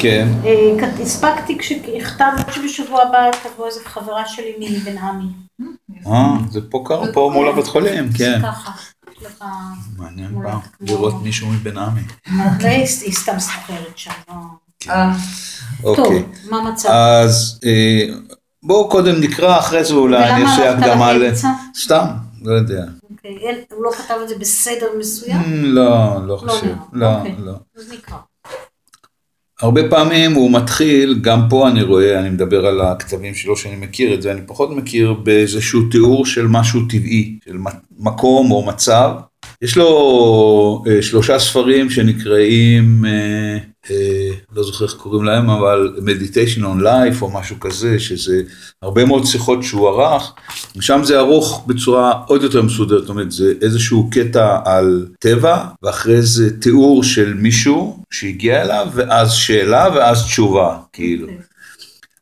כן. אה, הספקתי כשהכתבתי שבשבוע הבא תבוא איזה חברה שלי מבן עמי. אה, זה פה קרה, פה מול הבית חולים, כן. ככה. מעניין פעם, כמו- לראות מישהו מבן עמי. היא סתם סוחרת שם. לא. אה, אוקיי. טוב, מה המצב? אז אה, בואו קודם נקרא, אחרי זה אולי אני אעשה הקדמה ל... סתם, לא יודע. אוקיי, הוא לא כתב את זה בסדר מסוים? לא, לא חושב. נראה. לא, אוקיי. לא. אז נקרא. הרבה פעמים הוא מתחיל, גם פה אני רואה, אני מדבר על הכתבים שלו שאני מכיר את זה, אני פחות מכיר באיזשהו תיאור של משהו טבעי, של מקום או מצב. יש לו אה, שלושה ספרים שנקראים, אה, אה, לא זוכר איך קוראים להם, אבל Meditation on Life או משהו כזה, שזה הרבה מאוד שיחות שהוא ערך, ושם זה ערוך בצורה עוד יותר מסודרת, זאת אומרת זה איזשהו קטע על טבע, ואחרי זה תיאור של מישהו שהגיע אליו, ואז שאלה ואז תשובה, כאילו. אוקיי.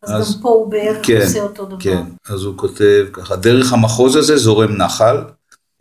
אז אז- גם פה הוא בערך כן, עושה אותו דבר. כן, אז הוא כותב ככה, דרך המחוז הזה זורם נחל,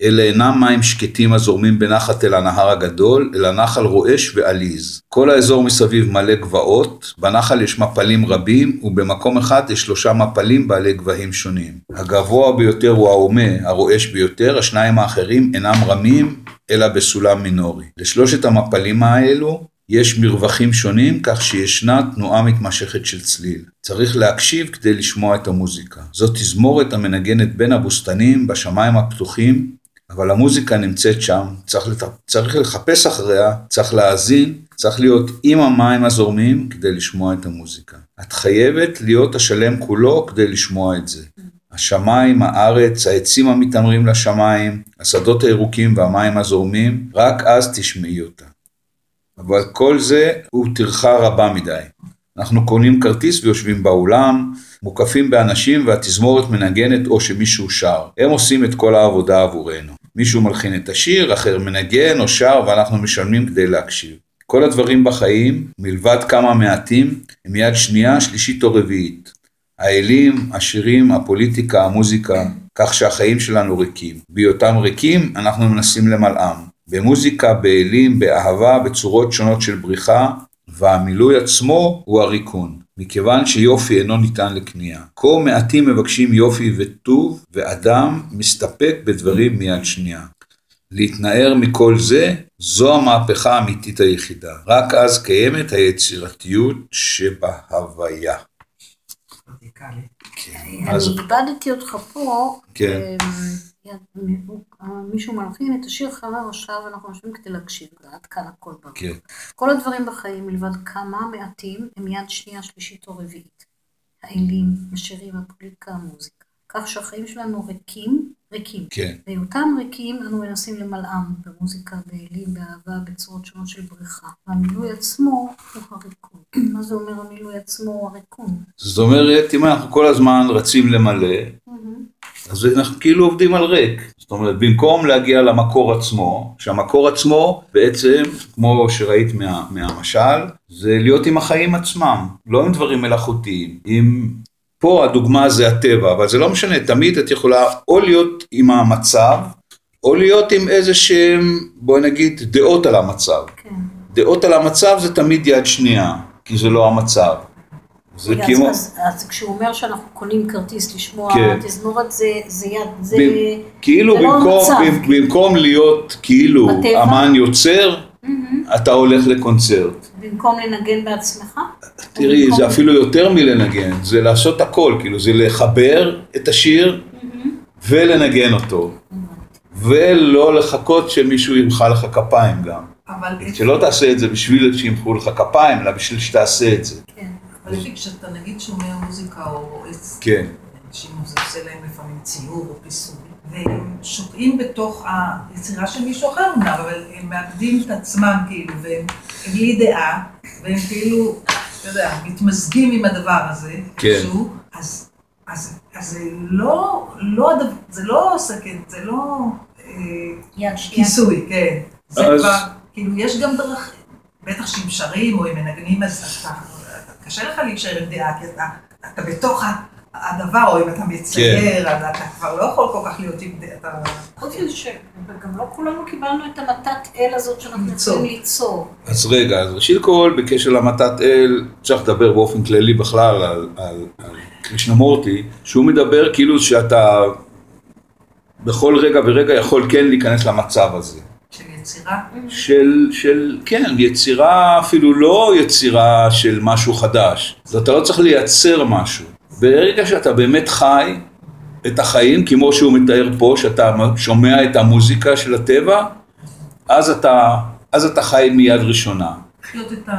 אלה אינם מים שקטים הזורמים בנחת אל הנהר הגדול, אלא נחל רועש ועליז. כל האזור מסביב מלא גבעות, בנחל יש מפלים רבים, ובמקום אחד יש שלושה מפלים בעלי גבהים שונים. הגבוה ביותר הוא ההומה, הרועש ביותר, השניים האחרים אינם רמים, אלא בסולם מינורי. לשלושת המפלים האלו יש מרווחים שונים כך שישנה תנועה מתמשכת של צליל. צריך להקשיב כדי לשמוע את המוזיקה. זאת תזמורת המנגנת בין הבוסתנים בשמיים הפתוחים, אבל המוזיקה נמצאת שם, צריך, לת... צריך לחפש אחריה, צריך להאזין, צריך להיות עם המים הזורמים כדי לשמוע את המוזיקה. את חייבת להיות השלם כולו כדי לשמוע את זה. השמיים, הארץ, העצים המתעמרים לשמיים, השדות הירוקים והמים הזורמים, רק אז תשמעי אותה. אבל כל זה הוא טרחה רבה מדי. אנחנו קונים כרטיס ויושבים באולם, מוקפים באנשים והתזמורת מנגנת או שמישהו שר. הם עושים את כל העבודה עבורנו. מישהו מלחין את השיר, אחר מנגן או שר ואנחנו משלמים כדי להקשיב. כל הדברים בחיים, מלבד כמה מעטים, הם יד שנייה, שלישית או רביעית. האלים, השירים, הפוליטיקה, המוזיקה, כך שהחיים שלנו ריקים. בהיותם ריקים, אנחנו מנסים למלאם. במוזיקה, באלים, באהבה, בצורות שונות של בריחה, והמילוי עצמו הוא הריקון. מכיוון שיופי אינו ניתן לקנייה. כה מעטים מבקשים יופי וטוב, ואדם מסתפק בדברים מיד שנייה. להתנער מכל זה, זו המהפכה האמיתית היחידה. רק אז קיימת היצירתיות שבהוויה. כן, אז אני איבדתי אותך פה. כן. הוא- מישהו מלחין את השיר חרר עכשיו אנחנו יושבים כדי להקשיב, עד כאן הכל ברור. כן. כל הדברים בחיים מלבד כמה מעטים הם יד שנייה, שלישית או רביעית. האלים, השירים, הפוליטיקה, המוזיקה. כך שהחיים שלנו ריקים, ריקים. כן. בהיותם ריקים אנו מנסים למלאם במוזיקה, באלים, באהבה, בצורות שונות של בריחה. והמילוי עצמו הוא הריקון. מה זה אומר המילוי עצמו הוא הריקון? זאת אומרת, אם אנחנו כל הזמן רצים למלא, אז אנחנו כאילו עובדים על ריק. זאת אומרת, במקום להגיע למקור עצמו, שהמקור עצמו בעצם, כמו שראית מה, מהמשל, זה להיות עם החיים עצמם, לא עם דברים מלאכותיים. עם... פה הדוגמה זה הטבע, אבל זה לא משנה, תמיד את יכולה או להיות עם המצב, או להיות עם איזה שהם, בואי נגיד, דעות על המצב. כן. דעות על המצב זה תמיד יד שנייה, כי זה לא המצב. זה רגע, כמו... אז, אז, אז כשהוא אומר שאנחנו קונים כרטיס לשמוע כן. תזמורת זה, זה יד, זה... ב- כאילו זה לא במקום, המצב, במ- במקום להיות כאילו בטבע? אמן יוצר, אתה הולך לקונצרט. במקום לנגן בעצמך? תראי, במקום- זה אפילו יותר מלנגן, זה לעשות הכל, כאילו זה לחבר את השיר ולנגן אותו, ולא לחכות שמישהו ימחא לך כפיים גם. אבל שלא תעשה את זה בשביל שימחאו לך כפיים, אלא בשביל שתעשה את זה. כן. אבל אפי, כשאתה נגיד שומע מוזיקה או רואה... כן. אנשים זה עושה להם לפעמים ציור או פיסול, והם שוקעים בתוך היצירה של מישהו אחר אמנם, אבל הם מאבדים את עצמם כאילו, והם הם בלי דעה, והם כאילו, אתה יודע, מתמזגים עם הדבר הזה, כן. איכשהו, אז, אז, אז זה לא, לא, הדבר- זה לא סכן, זה לא אה. כיסוי, כן. זה אז- כבר, כאילו, יש גם דרך, בטח שאם שרים או אם מנגנים, אז אתה, קשה לך להישאר עם דעה, כי אתה, אתה בתוך הדבר, או אם אתה מצייר, אז אתה כבר לא יכול כל כך להיות עם... אתה... חוץ מזה שגם לא כולנו קיבלנו את המתת אל הזאת שאנחנו ליצור. יכולים ליצור. אז רגע, אז ראשית כל, בקשר למתת אל, צריך לדבר באופן כללי בכלל על, על, על קרישנמורטי, שהוא מדבר כאילו שאתה בכל רגע ורגע יכול כן להיכנס למצב הזה. יצירה. של, של, כן, יצירה אפילו לא יצירה של משהו חדש. אז אתה לא צריך לייצר משהו. ברגע שאתה באמת חי את החיים, כמו שהוא מתאר פה, שאתה שומע את המוזיקה של הטבע, אז אתה, אז אתה חי מיד ראשונה. לחיות את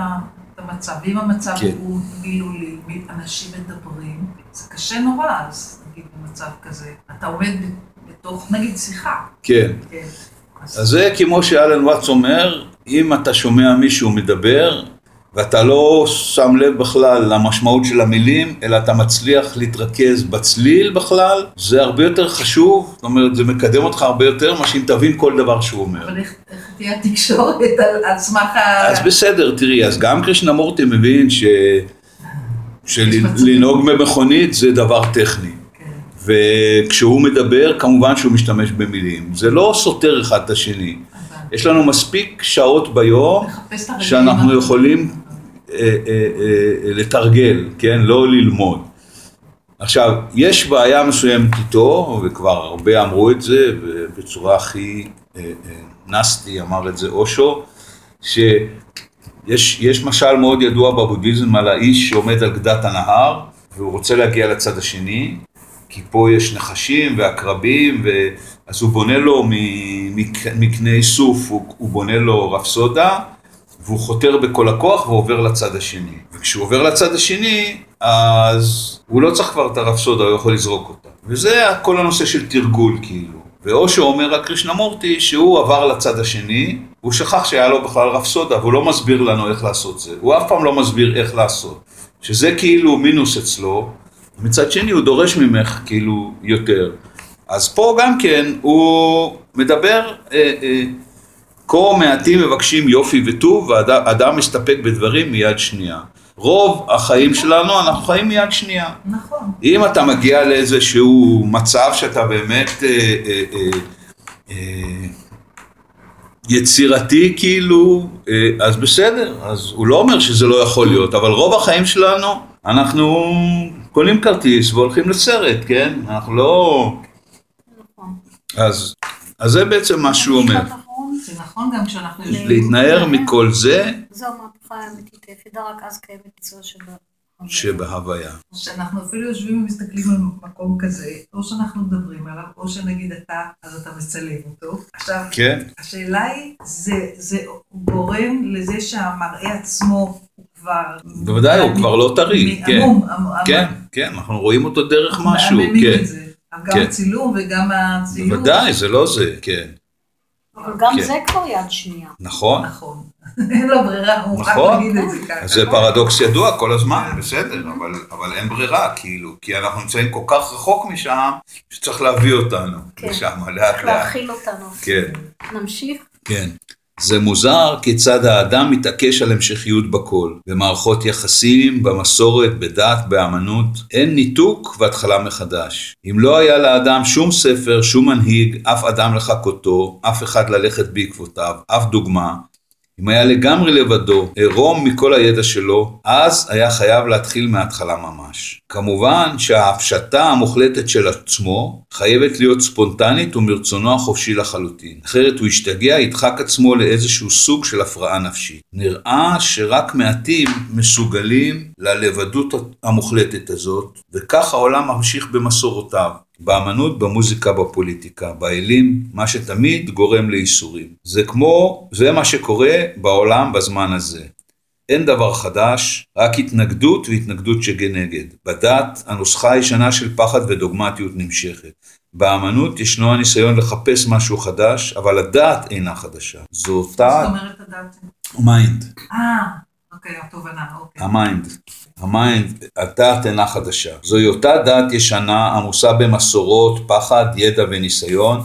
המצב, ואם המצב כן. הוא מילולי, אנשים מדברים, זה קשה נורא, אז נגיד במצב כזה, אתה עומד בתוך, נגיד שיחה, כן. כן. אז זה כמו שאלן וואטס אומר, אם אתה שומע מישהו מדבר, ואתה לא שם לב בכלל למשמעות של המילים, אלא אתה מצליח להתרכז בצליל בכלל, זה הרבה יותר חשוב, זאת אומרת, זה מקדם אותך הרבה יותר מאשר אם תבין כל דבר שהוא אומר. אבל איך תהיה התקשורת על סמך ה... אז בסדר, תראי, אז גם קרישנמורטי מבין ש... שלנהוג במכונית זה דבר טכני. וכשהוא מדבר, כמובן שהוא משתמש במילים. זה לא סותר אחד את השני. יש לנו מספיק שעות ביום שאנחנו יכולים אה, אה, אה, לתרגל, כן? לא ללמוד. עכשיו, יש בעיה מסוימת איתו, וכבר הרבה אמרו את זה, ובצורה הכי נסטי אמר את זה אושו, שיש יש משל מאוד ידוע בבודהיזם על האיש שעומד על גדת הנהר, והוא רוצה להגיע לצד השני, כי פה יש נחשים ועקרבים, ו... אז הוא בונה לו מקנה איסוף, הוא, הוא בונה לו רפסודה, והוא חותר בכל הכוח ועובר לצד השני. וכשהוא עובר לצד השני, אז הוא לא צריך כבר את הרפסודה, הוא יכול לזרוק אותה. וזה כל הנושא של תרגול כאילו. ואושו אומר הקרישנמורטי שהוא עבר לצד השני, הוא שכח שהיה לו בכלל רפסודה, והוא לא מסביר לנו איך לעשות זה. הוא אף פעם לא מסביר איך לעשות. שזה כאילו מינוס אצלו, מצד שני הוא דורש ממך כאילו יותר. אז פה גם כן הוא מדבר, אה, אה, כה מעטים מבקשים יופי וטוב, והאדם מסתפק בדברים מיד שנייה. רוב החיים שלנו, אנחנו חיים מיד שנייה. נכון. אם אתה מגיע לאיזשהו מצב שאתה באמת אה, אה, אה, אה, יצירתי כאילו, אה, אז בסדר, אז הוא לא אומר שזה לא יכול להיות, אבל רוב החיים שלנו, אנחנו קונים כרטיס והולכים לסרט, כן? אנחנו לא... נכון. אז, אז זה בעצם מה שהוא אומר. זה נכון גם כשאנחנו יושבים... להתנער מכל זה זו המהפכה האמיתית היחידה, רק אז קיימת מצווה שבה. שבהוויה. כשאנחנו אפילו יושבים ומסתכלים על מקום כזה, או שאנחנו מדברים עליו, או שנגיד אתה, אז אתה מצלם אותו. עכשיו, כן, השאלה היא, זה, זה גורם לזה שהמראה עצמו כבר... בוודאי, הוא כבר לא טרי, כן. כן, כן, אנחנו רואים אותו דרך משהו, כן. גם כן. הצילום וגם הציור. בוודאי, זה לא זה, כן. אבל גם כן. זה כבר יד שנייה. נכון. נכון. אין לו ברירה, הוא רק נכון. להגיד את זה ככה. זה פרדוקס ידוע כל הזמן, בסדר, אבל, אבל אין ברירה, כאילו, כי אנחנו נמצאים כל כך רחוק משם, שצריך להביא אותנו כן. לשם, לאט צריך לאט. להכיל אותנו. כן, נמשיך. כן. זה מוזר כיצד האדם מתעקש על המשכיות בכל. במערכות יחסים, במסורת, בדת, באמנות, אין ניתוק והתחלה מחדש. אם לא היה לאדם שום ספר, שום מנהיג, אף אדם לחקותו, אף אחד ללכת בעקבותיו, אף דוגמה, אם היה לגמרי לבדו, עירום מכל הידע שלו, אז היה חייב להתחיל מההתחלה ממש. כמובן שההפשטה המוחלטת של עצמו חייבת להיות ספונטנית ומרצונו החופשי לחלוטין. אחרת הוא ישתגע, ידחק עצמו לאיזשהו סוג של הפרעה נפשית. נראה שרק מעטים מסוגלים ללבדות המוחלטת הזאת, וכך העולם ממשיך במסורותיו. באמנות, במוזיקה, בפוליטיקה, באלים, מה שתמיד גורם לייסורים. זה כמו, זה מה שקורה בעולם בזמן הזה. אין דבר חדש, רק התנגדות והתנגדות שכנגד. בדת, הנוסחה הישנה של פחד ודוגמטיות נמשכת. באמנות ישנו הניסיון לחפש משהו חדש, אבל הדעת אינה חדשה. זו אותה זאת אומרת הדעת? mind, אה, אוקיי, התובנה, אוקיי. ה mind. ה mind, הדעת אינה חדשה. זוהי אותה דעת ישנה עמוסה במסורות, פחד, ידע וניסיון,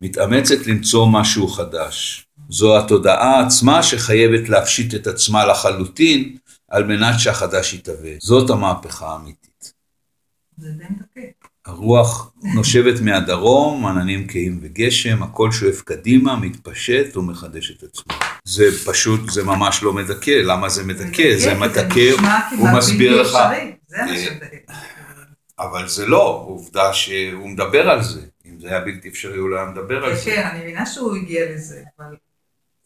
מתאמצת למצוא משהו חדש. זו התודעה עצמה שחייבת להפשיט את עצמה לחלוטין על מנת שהחדש יתהווה. זאת המהפכה האמיתית. זה די מדכא. הרוח נושבת מהדרום, עננים כהים וגשם, הכל שואף קדימה, מתפשט ומחדש את עצמו. זה פשוט, זה ממש לא מדכא, למה זה מדכא? זה מדכא, הוא מסביר לך. זה. אבל זה לא, עובדה שהוא מדבר על זה. אם זה היה בלתי אפשרי הוא לא היה מדבר על כן, זה. כן, אני מבינה שהוא הגיע לזה, אבל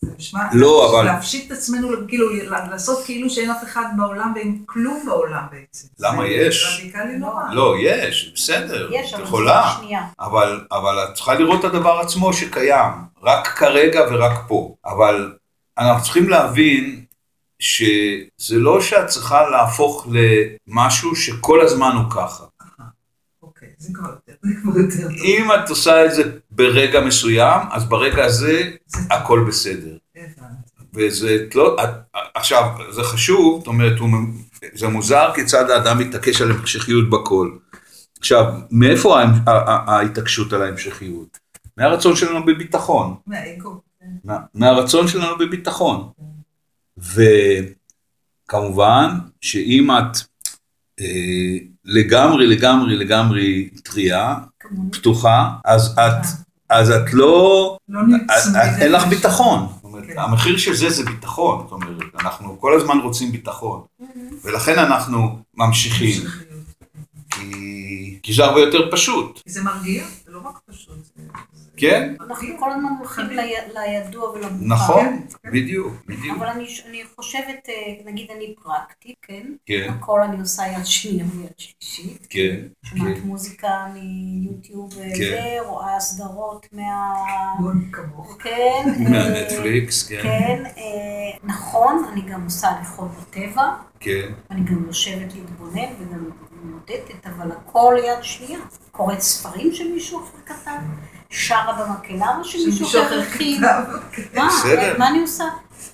זה נשמע... לא, אבל- להפשיט את עצמנו, כאילו, לעשות כאילו שאין אף אחד בעולם ואין כלום בעולם בעצם. למה זה יש? רדיקלי נורא. לא, יש, בסדר, יש, את אבל יכולה. אבל את צריכה לראות את הדבר עצמו שקיים, רק כרגע ורק פה. אבל אנחנו צריכים להבין שזה לא שאת צריכה להפוך למשהו שכל הזמן הוא ככה. אוקיי, זה כבר יותר, זה כבר יותר טוב. אם את עושה את זה ברגע מסוים, אז ברגע הזה זה הכל בסדר. וזה לא, עכשיו, זה חשוב, זאת אומרת, זה מוזר כיצד האדם מתעקש על המשכיות בכל. עכשיו, מאיפה ההתעקשות על ההמשכיות? מהרצון שלנו בביטחון. מהאגו. כן. מה- מהרצון שלנו בביטחון. וכמובן שאם את אה, לגמרי לגמרי לגמרי טריה. פתוחה, אז את, אז את לא, לא את- נצמדת. את- אין לך ביטחון. אומרת, כן. המחיר של זה זה ביטחון. זאת אומרת, אנחנו כל הזמן רוצים ביטחון. ולכן אנחנו ממשיכים. כי, כי זה הרבה יותר פשוט. זה מרגיע, לא רק פשוט. זה- כן? אנחנו כל הזמן הולכים לי- לידוע ולמוכר. נכון, כן. בדיוק, בדיוק. אבל אני, אני חושבת, אה, נגיד אני פרקטית, כן? כן, הכל אני עושה יד שנייה ויד שלישית. כן, שומעת כן. מוזיקה מיוטיוב כן. וזה, רואה סדרות מה... כן. אה, מהנטפליקס, כן, כן, אה, נכון, אני גם עושה הליכות בטבע, כן. אני גם יושבת להתבונן וגם מודדת, אבל הכל יד שנייה. קוראת ספרים שמישהו אחר כתב, שרה במקהלה שמישהו אחר הכין. כתב. מה, אני עושה?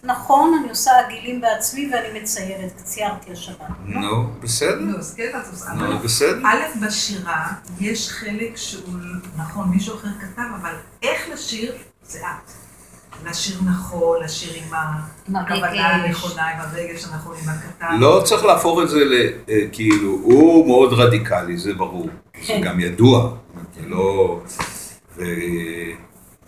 נכון, אני עושה עגילים בעצמי ואני מציירת, ציירתי השבת. נו, בסדר. נו, אז כן, את עושה. נו, בסדר. א', בשירה יש חלק שהוא, נכון, מישהו אחר כתב, אבל איך לשיר זה את. לשיר נכון, לשיר עם הכוונה. הנכונה, עם הרגש הנכון, עם הכתב. לא צריך להפוך את זה ל... אה, כאילו, הוא מאוד רדיקלי, זה ברור. זה כן. גם ידוע. זה לא... ו...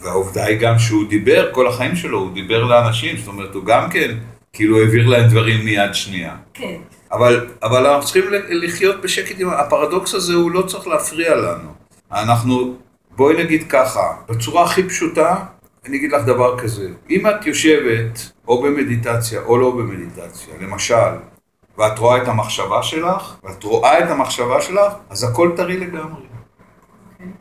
והעובדה היא גם שהוא דיבר כל החיים שלו, הוא דיבר לאנשים, זאת אומרת, הוא גם כן, כאילו העביר להם דברים מיד שנייה. כן, אבל, אבל אנחנו צריכים ל- לחיות בשקט עם הפרדוקס הזה, הוא לא צריך להפריע לנו. אנחנו, בואי נגיד ככה, בצורה הכי פשוטה, אני אגיד לך דבר כזה, אם את יושבת או במדיטציה או לא במדיטציה, למשל, ואת רואה את המחשבה שלך, ואת רואה את המחשבה שלך, אז הכל טרי לגמרי.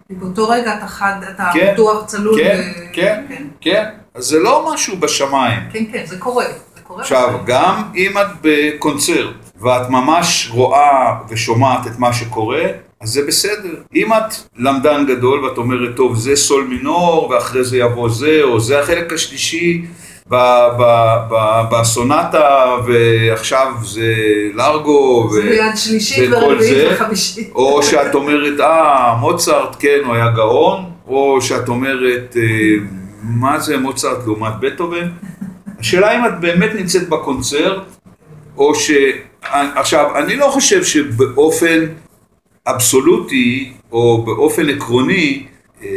באותו רגע אתה חד, אתה כן, צלול. כן, ו- כן, כן, אז זה לא משהו בשמיים. כן, כן, זה קורה. זה קורה. עכשיו, גם אם את בקונצרט ואת ממש רואה ושומעת את מה שקורה, אז זה בסדר. אם את למדן גדול ואת אומרת, טוב, זה סול מינור, ואחרי זה יבוא זה, או זה החלק השלישי בסונטה, ועכשיו זה לארגו, זה ו- יד שלישית ורביעית זה, וחמישית. או שאת אומרת, אה, מוצרט, כן, הוא היה גאון, או שאת אומרת, אה, מה זה מוצרט לעומת בטהובן? השאלה אם את באמת נמצאת בקונצרט, או ש... עכשיו, אני לא חושב שבאופן אבסולוטי, או באופן עקרוני, אה,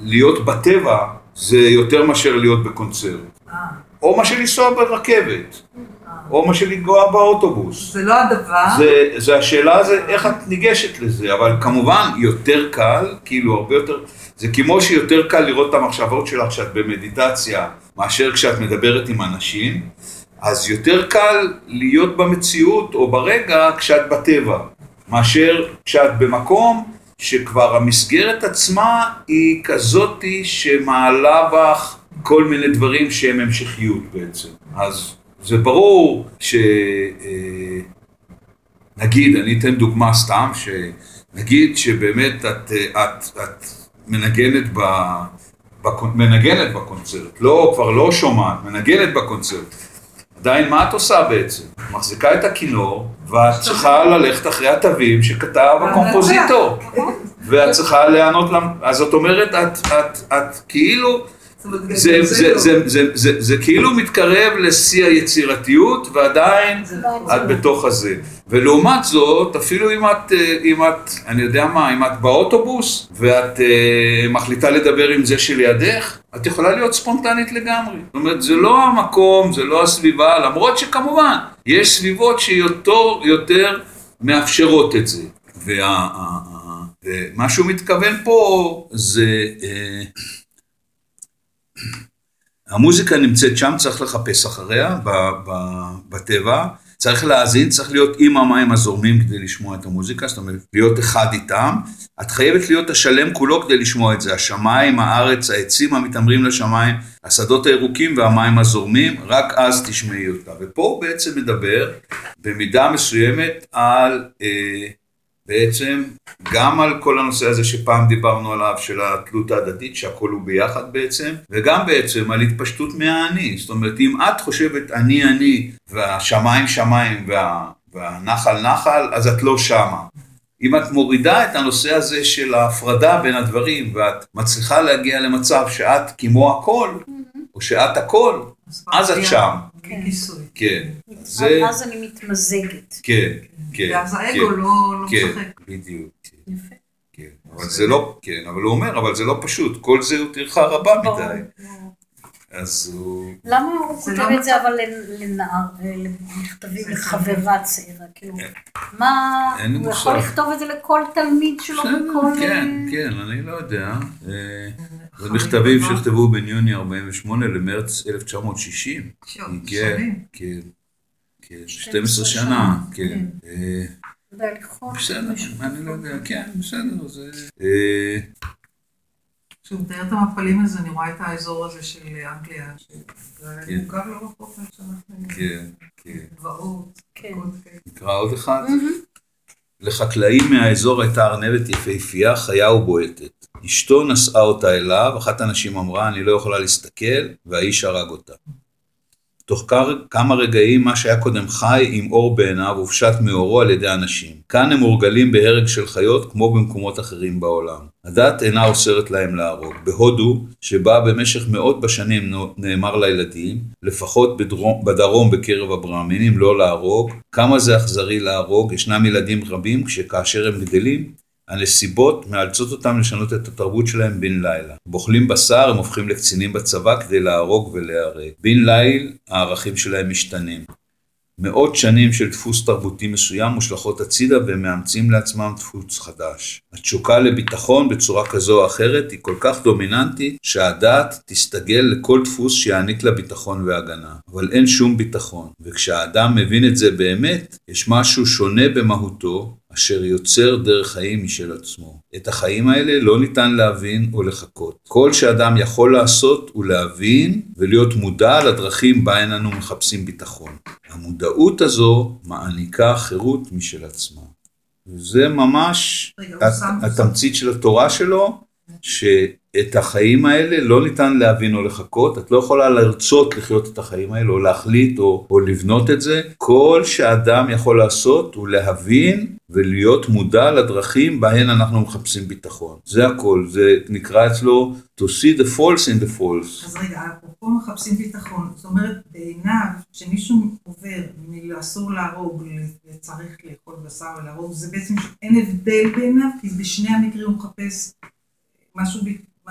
להיות בטבע זה יותר מאשר להיות בקונצרט. או מאשר לנסוע ברכבת, או מאשר לנגוע באוטובוס. זה לא הדבר. זה, זה השאלה זה איך את ניגשת לזה, אבל כמובן יותר קל, כאילו הרבה יותר, זה כמו שיותר קל לראות את המחשבות שלך כשאת במדיטציה, מאשר כשאת מדברת עם אנשים, אז יותר קל להיות במציאות או ברגע כשאת בטבע, מאשר כשאת במקום שכבר המסגרת עצמה היא כזאתי שמעלה בך כל מיני דברים שהם המשכיות בעצם. אז זה ברור ש... אה, אני אתן דוגמה סתם, שנגיד שבאמת את, את, את מנגנת, ב, בקונ- מנגנת בקונצרט, לא, כבר לא שומעת, מנגנת בקונצרט. עדיין מה את עושה בעצם? מחזיקה את הכינור, ואת צריכה ללכת אחרי התווים שכתב הקומפוזיטור. ואת צריכה להיענות, למ- אז זאת אומרת, את, את, את כאילו, זה, גם זה, לא. זה, זה, זה, זה כאילו מתקרב לשיא היצירתיות, ועדיין לא. את בתוך הזה. ולעומת זאת, אפילו אם את, אה, אם את, אני יודע מה, אם את באוטובוס, ואת אה, מחליטה לדבר עם זה שלידך, את יכולה להיות ספונטנית לגמרי. זאת אומרת, זה לא המקום, זה לא הסביבה, למרות שכמובן, יש סביבות שיותר יותר מאפשרות את זה. ומה שהוא מתכוון פה זה... אה, המוזיקה נמצאת שם, צריך לחפש אחריה בטבע, צריך להאזין, צריך להיות עם המים הזורמים כדי לשמוע את המוזיקה, זאת אומרת, להיות אחד איתם. את חייבת להיות השלם כולו כדי לשמוע את זה, השמיים, הארץ, העצים המתעמרים לשמיים, השדות הירוקים והמים הזורמים, רק אז תשמעי אותה. ופה הוא בעצם מדבר במידה מסוימת על... אה, בעצם גם על כל הנושא הזה שפעם דיברנו עליו של התלות ההדדית שהכל הוא ביחד בעצם וגם בעצם על התפשטות מהאני. זאת אומרת אם את חושבת אני אני והשמיים שמיים וה, והנחל נחל אז את לא שמה. אם את מורידה את הנושא הזה של ההפרדה בין הדברים ואת מצליחה להגיע למצב שאת כמו הכל או שאת הכל אז את שם. כן אז אני מתמזגת. כן כן ואז כן. האגו לא לא כן, משחק. בדיוק. כן, יפה. כן. אבל זה לא, כן, אבל הוא אומר, אבל זה לא פשוט, כל זה הוא טרחה רבה מדי. אז הוא... למה הוא כותב לא את זה אבל לנ- לנער, אה, למכתבים זה לחברה צעירה, כאילו, מה, הוא יכול. לכתוב את זה לכל תלמיד שלו בכל... כן, אה, כן, אני לא יודע. זה מכתבים מאוד. שנכתבו בין יוני 48 למרץ 1960. שוב, כן, שנים. כן, כן, 12 12 שנה, כן. כן. אה. בסדר, אני לא יודע, כן, בסדר, זה... אה, כשהוא מתאר את המפלים הזה, אני רואה את האזור הזה של אנגליה, כן. שמוכר לא רחוק שאנחנו... כן, כן. גבעות, כן. נקרא עוד אחד? לחקלאים מהאזור הייתה ארנבת יפהפייה, חיה ובועטת. אשתו נשאה אותה אליו, אחת הנשים אמרה, אני לא יכולה להסתכל, והאיש הרג אותה. תוך כמה רגעים מה שהיה קודם חי עם אור בעיניו הופשט מאורו על ידי אנשים. כאן הם מורגלים בהרג של חיות כמו במקומות אחרים בעולם. הדת אינה אוסרת להם להרוג. בהודו, שבה במשך מאות בשנים נאמר לילדים, לפחות בדרום, בדרום בקרב הברהמינים, לא להרוג, כמה זה אכזרי להרוג, ישנם ילדים רבים שכאשר הם גדלים, הנסיבות מאלצות אותם לשנות את התרבות שלהם בן לילה. הם אוכלים בשר, הם הופכים לקצינים בצבא כדי להרוג ולהיהרג. בן ליל, הערכים שלהם משתנים. מאות שנים של דפוס תרבותי מסוים מושלכות הצידה והם מאמצים לעצמם דפוס חדש. התשוקה לביטחון בצורה כזו או אחרת היא כל כך דומיננטית שהדעת תסתגל לכל דפוס שיעניק לה ביטחון והגנה. אבל אין שום ביטחון, וכשהאדם מבין את זה באמת, יש משהו שונה במהותו, אשר יוצר דרך חיים משל עצמו. את החיים האלה לא ניתן להבין או לחכות. כל שאדם יכול לעשות הוא להבין ולהיות מודע לדרכים בהן אנו מחפשים ביטחון. המודעות הזו מעניקה חירות משל עצמה. וזה ממש הת- התמצית של התורה שלו, שאת החיים האלה לא ניתן להבין או לחכות, את לא יכולה לרצות לחיות את החיים האלה, או להחליט, או, או לבנות את זה. כל שאדם יכול לעשות הוא להבין ולהיות מודע לדרכים בהן אנחנו מחפשים ביטחון. זה הכל, זה נקרא אצלו to see the false in the false. אז רגע, אפרופו מחפשים ביטחון, זאת אומרת, בעיניו, כשמישהו עובר מאסור להרוג לצריך לאכול בשר ולהרוג, זה בעצם שאין הבדל בעיניו, כי בשני המקרים הוא מחפש משהו,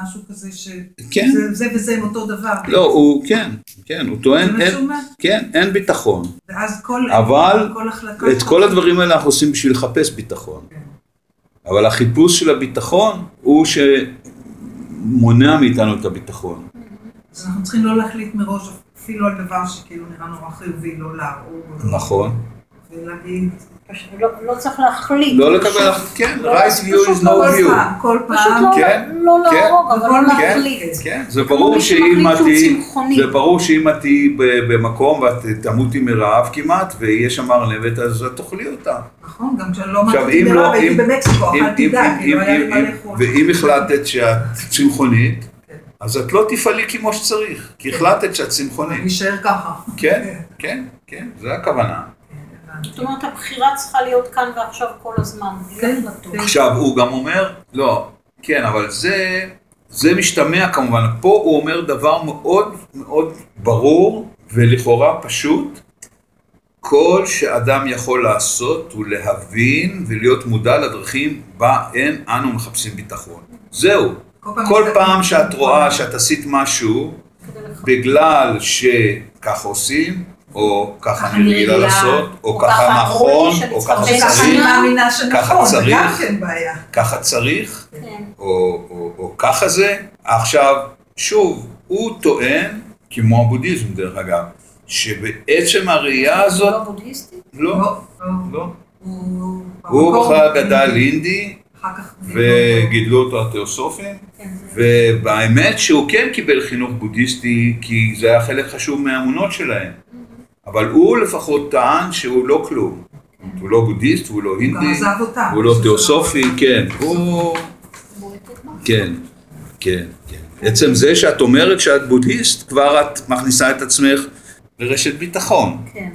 משהו כזה ש... כן. זה, זה וזה הם אותו דבר. לא, הוא, כן, כן, הוא טוען, אין, כן, אין ביטחון. ואז כל... אבל כל החלטה... את כל הדברים האלה אנחנו עושים בשביל לחפש ביטחון. כן. אבל החיפוש של הביטחון הוא שמונע מאיתנו את הביטחון. אז אנחנו צריכים לא להחליט מראש אפילו על דבר שכאילו נראה נורא חיובי, לא לא- נכון. ולהגיד... פשוט לא- לא צריך להחליט. לא פשוט- לקבל, כן, לא, right view is לא no כל view. פעם, כל פשוט פעם. לא- כן, לא כן, להרוג, אבל לא כן, להחליט. כן, זה כמו ברור שאם את תהיי. זה ברור שאם את תהיי במקום ואת תמותי מרעב כמעט, ויהיה שם ארנבת, אז את תאכלי אותה. נכון, גם כשאני לא אמרתי ברע, לא, הייתי במקסיקו, אכלתי דג, לא היה לי מה לאכול. ואם החלטת שאת צמחונית, כן. אז את לא תפעלי כמו שצריך, כי החלטת שאת צמחונית. נשאר ככה. כן, כן, כן, זה הכוונה. זאת אומרת, הבחירה צריכה להיות כאן ועכשיו כל הזמן, בלי כן, החלטות. כן. עכשיו, הוא גם אומר, לא, כן, אבל זה, זה משתמע כמובן, פה הוא אומר דבר מאוד מאוד ברור ולכאורה פשוט. כל שאדם יכול לעשות הוא להבין ולהיות מודע לדרכים בהן אנו מחפשים ביטחון. זהו. כל פעם שאת רואה שאת עשית משהו בגלל שככה עושים, או ככה אני רגילה לעשות, או ככה נכון, או ככה וככה אני צריך, ככה צריך. כן. ככה צריך, כן. או, ככה זה. עכשיו, שוב, הוא טוען, כמו הבודהיזם דרך אגב, שבעצם הראייה לא הזאת, בודהיסטי? לא, לא, לא. לא. הוא בכלל גדל כך וגידלו אותו התיאוסופים, כן, ובאמת שהוא כן קיבל חינוך בודהיסטי, כי זה היה חלק חשוב מהאמונות שלהם. אבל הוא לפחות טען שהוא לא כלום. הוא לא בודהיסט, הוא לא הינדי. הוא לא בשביל תיאוסופי, שלא- כן. הוא... כן, כן, כן. עצם זה שאת אומרת שאת בודהיסט, כבר את מכניסה את עצמך לרשת ביטחון. כן.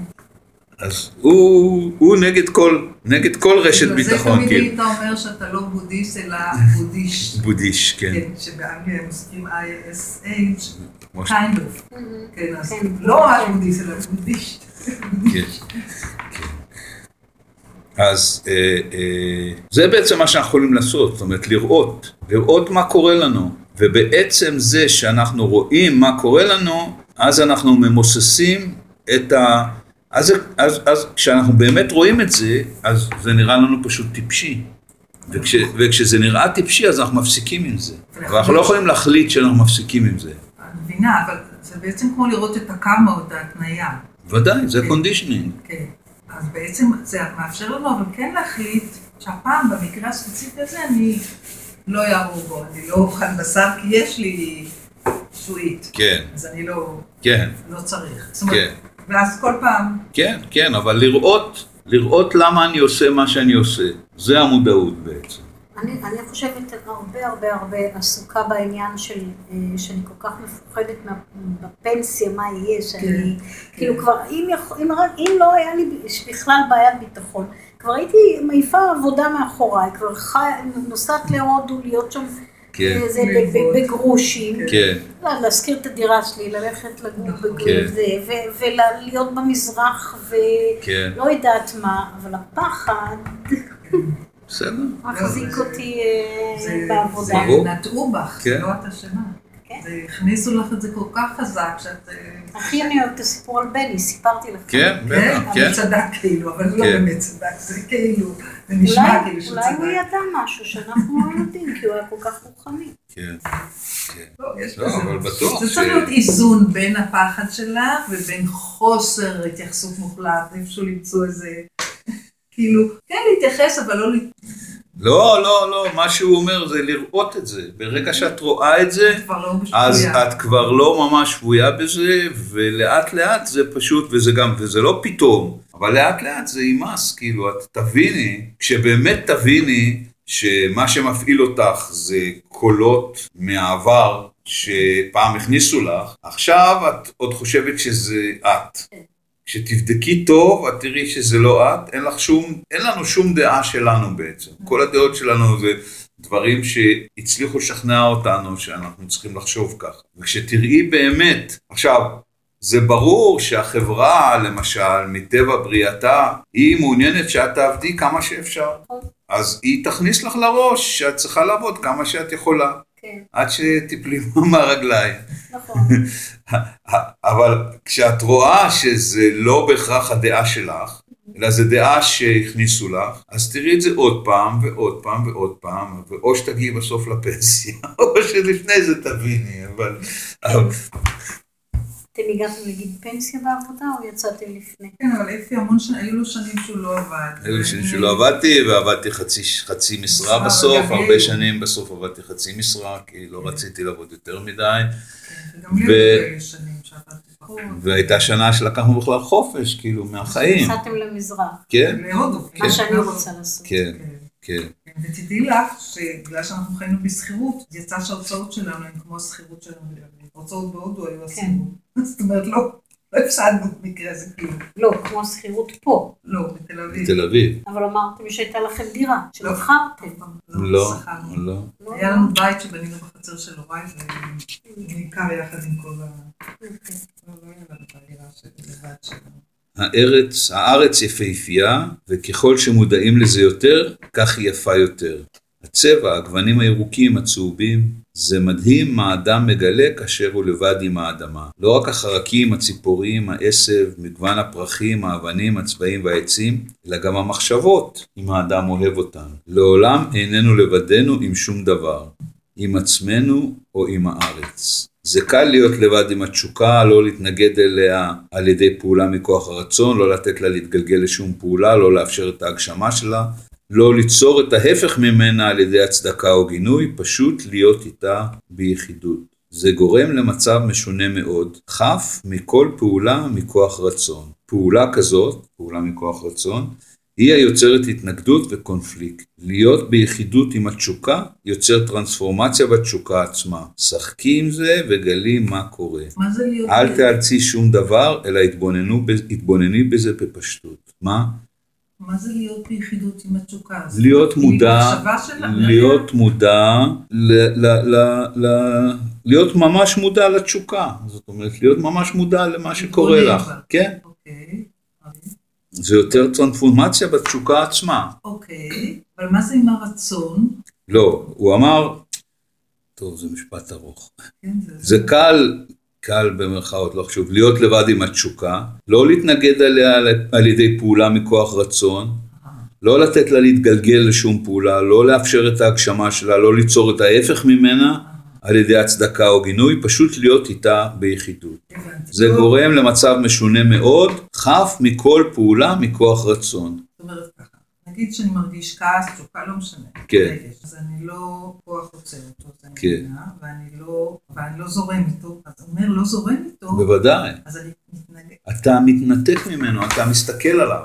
אז הוא, הוא נגד כל, נגד כל רשת בגלל זה ביטחון, תמיד כאילו. היית אומר שאתה לא בודהיסט אלא בודהיסט. בודהיש, כן. כן, שבאנגליה הם עושים ISH, kind of. כן, אז כן. לא בודהיסט אלא בודהיסט. אז אה, אה, זה בעצם מה שאנחנו יכולים לעשות, זאת אומרת לראות, לראות מה קורה לנו, ובעצם זה שאנחנו רואים מה קורה לנו, אז אנחנו ממוססים את ה... אז, אז, אז כשאנחנו באמת רואים את זה, אז זה נראה לנו פשוט טיפשי. וכש, וכשזה נראה טיפשי, אז אנחנו מפסיקים עם זה. אבל אנחנו לא יכולים להחליט שאנחנו מפסיקים עם זה. מבינה, אבל זה בעצם כמו לראות את הקרמה או את ההתניה. ודאי, זה כן. conditioning. כן. אז בעצם זה מאפשר לנו אבל כן להחליט שהפעם במקרה הספציפי הזה אני לא יעבור בו, אני לא אוכל בשר כי יש לי שועית. כן, אז אני לא, כן, לא צריך. זאת אומרת, כן. ואז כל פעם, כן, כן, אבל לראות, לראות למה אני עושה מה שאני עושה, זה המודעות בעצם. אני, אני חושבת הרבה הרבה הרבה עסוקה בעניין של, אה, שאני כל כך מפוחדת מה, בפנסיה, מה יהיה, שאני, כן, כאילו כן. כבר, אם, יכול, אם, רק- אם לא היה לי בכלל בעיית ביטחון, כבר הייתי מעיפה עבודה מאחוריי, כבר חי, נוסעת להודו, להיות שם כן. אה, זה, ב- ב- בגרושים, כן, לא, להשכיר את הדירה שלי, ללכת לגור נכון. בגור כן. זה, ו- ולהיות במזרח, כן, ולא יודעת מה, אבל הפחד בסדר. מחזיק זה- אותי אה, זה, זה בעבודה. ברור. נטעו בך, כן. זה לא את אשמה. כן. זה הכניסו לך את זה כל כך חזק שאת... אה, הכי אני אוהבת את הסיפור על בני, סיפרתי לך. כן, כן, בטח, כן. אבל צדק כאילו, אבל לא. באמת צדק, זה כאילו, זה נשמע כאילו אולי הוא שצדק. ידע משהו שאנחנו לא יודעים, כי הוא היה כל כך רוחני. כן, כן. לא, יש לא, בזה אבל משהו. בטוח זה צריך להיות איזון בין הפחד שלך ובין חוסר התייחסות מוחלט, איפשהו למצוא איזה, כאילו, כן להתייחס אבל לא, לא, לא, לא, מה שהוא אומר זה לראות את זה. ברגע שאת רואה את זה, לא אז. את כבר לא ממש שבויה בזה, ולאט לאט זה פשוט, וזה גם, וזה לא פתאום, אבל לאט לאט זה יימס, כאילו, את תביני, כשבאמת תביני שמה שמפעיל אותך זה קולות מהעבר שפעם הכניסו לך, עכשיו את עוד חושבת שזה את. כשתבדקי טוב, את תראי שזה לא את, אין לך שום, אין לנו שום דעה שלנו בעצם. כל הדעות שלנו זה דברים שהצליחו לשכנע אותנו שאנחנו צריכים לחשוב כך. וכשתראי באמת, עכשיו, זה ברור שהחברה, למשל, מטבע בריאתה, היא מעוניינת שאת תעבדי כמה שאפשר. אז היא תכניס לך לראש שאת צריכה לעבוד כמה שאת יכולה, כן, עד שתיפלי מהרגליים. נכון. אבל כשאת רואה שזה לא בהכרח הדעה שלך, אלא זו דעה שהכניסו לך, אז תראי את זה עוד פעם ועוד פעם ועוד פעם, ואו שתגיעי בסוף לפנסיה, או שלפני זה תביני, אבל... אתם הגעתם לגיל פנסיה בעבודה או יצאתם לפני? כן, אבל אפי המון שנים, היו לו שנים שהוא לא עבד. היו לי שנים שלא עבדתי, ועבדתי חצי, חצי משרה משרה, בסוף, הרבה. שנים בסוף עבדתי חצי משרה, כי לא רציתי לעבוד יותר מדי, כן, וגם לי ו- היו כאלה שנים שעבדתי פחות. והייתה שנה שלקחנו בכלל חופש, כאילו, מהחיים, יצאתם למזרח, כן? להודו. מה כן. שאני רוצה לעשות. כן, כן. כן, כן, ותדעי לך שבגלל שאנחנו חיינו בשכירות, יצא שההוצאות שלנו הן כמו השכירות שלנו. ההוצאות בהודו היו השכירות. זאת אומרת, לא, לא הפסדנו במקרה הזה כלום. לא, כמו השכירות פה, לא, בתל אביב. בתל אביב. אבל אמרתם שהייתה לכם דירה, לא. שמכרתם. לא. לא. לא. לא, היה לנו בית שבנינו בחצר של הוריי, ונמכר יחד עם כל ה... אוקיי. לא, לא. הארץ, הארץ יפהפייה, וככל שמודעים לזה יותר, כך היא יפה יותר. הצבע, הגוונים הירוקים, הצהובים, זה מדהים מה האדם מגלה כאשר הוא לבד עם האדמה. לא רק החרקים, הציפורים, העשב, מגוון הפרחים, האבנים, הצבעים והעצים, אלא גם המחשבות, אם האדם אוהב אותן. לעולם איננו לבדנו עם שום דבר, עם עצמנו או עם הארץ. זה קל להיות לבד עם התשוקה, לא להתנגד אליה על ידי פעולה מכוח הרצון, לא לתת לה להתגלגל לשום פעולה, לא לאפשר את ההגשמה שלה, לא ליצור את ההפך ממנה על ידי הצדקה או גינוי, פשוט להיות איתה ביחידות. זה גורם למצב משונה מאוד, חף מכל פעולה מכוח רצון. פעולה כזאת, פעולה מכוח רצון, היא היוצרת התנגדות וקונפליקט. להיות ביחידות עם התשוקה יוצר טרנספורמציה בתשוקה עצמה. שחקי עם זה וגלי מה קורה. מה זה להיות... אל תאלצי שום דבר, אלא התבוננו, התבונני בזה בפשטות. מה? מה זה להיות ביחידות עם התשוקה? זה להיות כאילו מודע? להיות מודע, ל, ל, ל, ל, להיות ממש מודע לתשוקה. זאת אומרת, להיות ממש מודע למה שקורה לך. כן, אוקיי, זה יותר טרנספורמציה בתשוקה עצמה. אוקיי, אבל מה זה עם הרצון? לא, הוא אמר, טוב, זה משפט ארוך. כן, זה קל, קל במרכאות, לא חשוב, להיות לבד עם התשוקה, לא להתנגד עליה על- ידי פעולה מכוח רצון, לא לתת לה להתגלגל לשום פעולה, לא לאפשר את ההגשמה שלה, לא ליצור את ההפך ממנה על ידי הצדקה או גינוי, פשוט להיות איתה ביחידות. זה גורם למצב משונה מאוד, חף מכל פעולה מכוח רצון. זאת אומרת נגיד שאני מרגיש כעס, תשוקה, לא משנה. כן. אז אני לא כוח עוצר אותו, אז אני כן. ואני לא, ואני לא זורם איתו, אז הוא אומר לא זורם איתו, בוודאי. אז אני מתנגד, אתה מתנתק ממנו, אתה מסתכל עליו,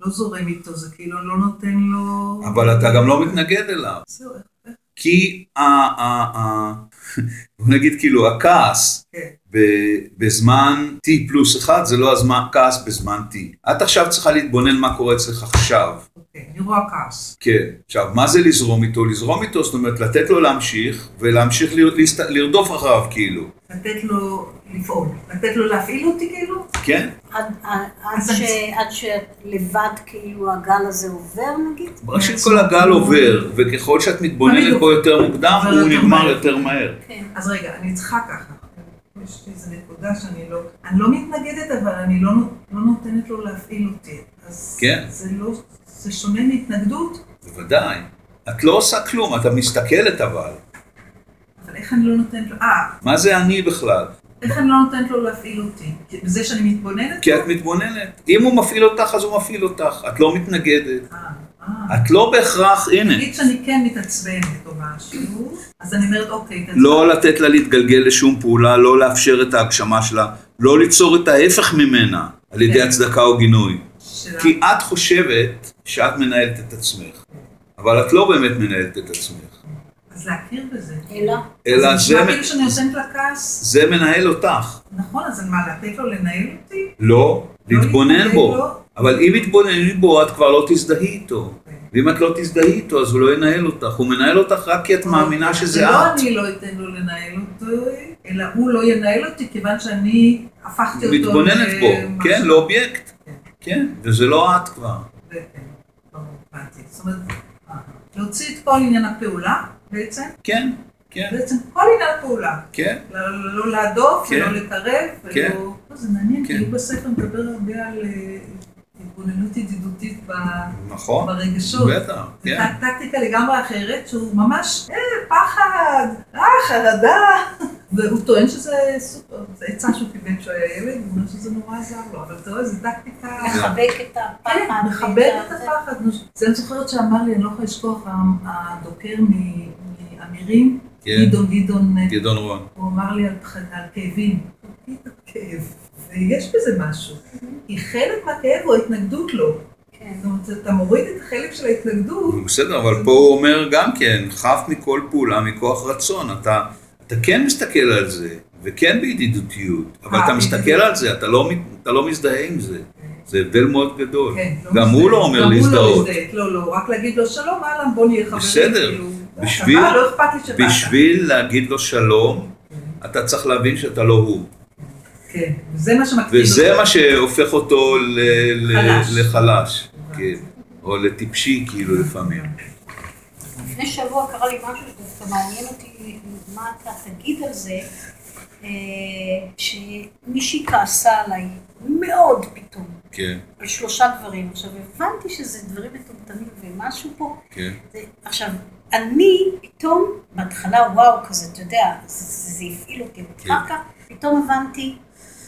לא זורם איתו, זה כאילו לא נותן לו... אבל אתה גם לא מתנגד אליו. זהו, כי ה... בוא נגיד כאילו הכעס כן, בזמן t פלוס 1 זה לא הזמן, כעס בזמן t. את עכשיו צריכה להתבונן מה קורה אצלך עכשיו. אוקיי, אני רואה כעס. כן. עכשיו, מה זה לזרום איתו? לזרום איתו, זאת אומרת, לתת לו להמשיך, ולהמשיך. לרדוף אחריו, כאילו. לתת לו לפעול, לתת לו להפעיל אותי כאילו? כן? עד- שלבד כאילו הגל הזה עובר נגיד? ראשית כל הגל עובר, וככל שאת מתבוננת בו יותר מוקדם, הוא נגמר. יותר מהר. כן. אז רגע, אני צריכה ככה. יש לי איזו נקודה שאני לא... אני לא מתנגדת, אבל אני לא, לא נותנת לו להפעיל אותי. אז כן. זה לא... זה שונה מהתנגדות, בוודאי. את לא עושה כלום, את מסתכלת אבל. אבל איך אני לא נותנת לו... אה, מה זה אני בכלל? איך אני לא נותנת לו להפעיל אותי? בזה שאני מתבוננת? כי את מתבוננת. אם הוא מפעיל אותך, אז הוא מפעיל אותך. את לא מתנגדת. אה. את לא בהכרח, הנה, נגיד שאני כן מתעצבנת או משהו, אז אני אומרת, אוקיי, תעצבן. לא לתת לה להתגלגל לשום פעולה, לא לאפשר את ההגשמה שלה, לא ליצור את ההפך ממנה על ידי כן. הצדקה או גינוי. שלה- כי את חושבת שאת מנהלת את עצמך, אבל את לא באמת מנהלת את עצמך. אז להכיר בזה. אלא? אלא אז זה, נשמע כאילו שאני נותנת לה כעס. זה מנהל אותך. נכון, אז מה, לתת לו לנהל אותי? לא, לא להתבונן בו. אבל אם מתבוננים בו, את כבר לא תזדהי איתו. ואם את לא תזדהי איתו, אז הוא לא ינהל אותך. הוא מנהל אותך רק כי את מאמינה שזה זה לא את. אני לא אתן לו לנהל אותו, אלא הוא לא ינהל אותי, כיוון שאני הפכתי אותו מתבוננת בו. כן, לאובייקט. כן, וזה לא את כבר. כן, הבנתי. זאת אומרת, אה, להוציא את כל עניין הפעולה, בעצם, כן, כן, בעצם כל עניין הפעולה. כן. לא- לא להדוף, כן. ולא לקרב, כן. ולא... לא, זה מעניין, כן. כי הוא בספר מדבר הרבה על אה, התבוננות ידידותית נכון, ברגשות. בטח, כן. טק- טקטיקה לגמרי אחרת, שהוא ממש, אה, פחד, אה, חרדה. והוא טוען שזה סופר, זה עצה שהוא קיבל כשהוא היה ילד, הוא אומר שזה נורא עזר לו, אבל אתה רואה, זו טקטיקה... מחבק את הפחד. כן, מכבד את הפחד. זה אני זוכרת שאמר לי, אני לא יכולה לשכוח, הדוקר מאמירים, כן. גדעון, גדעון, גדעון רון. הוא אמר לי על כאבים. תפקיד הכאב. ויש בזה משהו. כי חלק מהכאב הוא ההתנגדות לו. כן. זאת אומרת, אתה מוריד את החלק של ההתנגדות, בסדר, אבל פה הוא אומר גם כן, חף מכל פעולה מכוח רצון. אתה, אתה כן מסתכל על זה, וכן בידידותיות, אבל אה, אתה מסתכל בידידות. על זה, אתה לא, אתה לא מזדהה עם זה. זה הבדל מאוד גדול. כן, גם הוא לא אומר הוא להזדהות. לא, לא, רק להגיד לו שלום, אהלן, בוא נהיה חברים. בסדר. כאילו, בשביל- לא אכפת לי שבאת. בשביל להגיד לו שלום, אתה צריך להבין שאתה לא הוא. כן, זה מה שמקטין וזה אותו. מה שהופך אותו. לחלש, כן. או לטיפשי כאילו לפעמים. לפני שבוע קרה לי משהו שדווקא מעניין אותי מה אתה תגיד על זה, אה, שמישהי כעסה עליי מאוד פתאום, כן, על שלושה דברים. עכשיו הבנתי שזה דברים מטומטמים ומשהו פה. כן. זה, עכשיו, אני פתאום, בהתחלה וואו כזה, אתה יודע, זה, זה, זה הפעיל אותי, כן. ואחר כך פתאום הבנתי,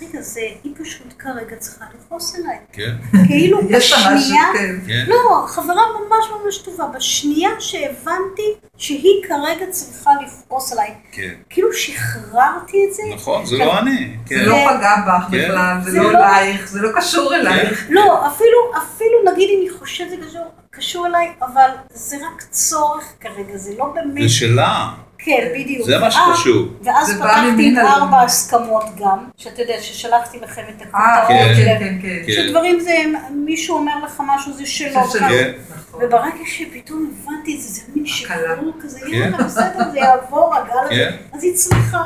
רגע, זה, היא פשוט כרגע צריכה לכעוס עליי. כן, כאילו בשנייה, כן. כן. לא, חברה ממש ממש טובה, בשנייה שהבנתי שהיא כרגע צריכה לכעוס עליי, כן. כאילו שחררתי את זה. נכון, זה לא אני. זה כן. לא פגע בך כן. בכלל, זה לא אלייך, זה לא קשור אלייך. לא, אפילו, אפילו נגיד אם היא חושבת שזה קשור אליי, אבל זה רק צורך כרגע, זה לא באמת, זה שלה, כן, בדיוק. זה מה אה, שחשוב. ואז זה בא פתחתי עם. ארבע הסכמות גם, שאתה יודע, ששלחתי לכם את אה, הכותרות כן, שלהם. כן, כן. כן. שדברים זה, מישהו אומר לך משהו, זה שלו. נכון. וברגע שפתאום הבנתי את זה, זה מין שחרור כזה. יאללה, בסדר, זה יעבור, הגל הזה. אז היא צריכה.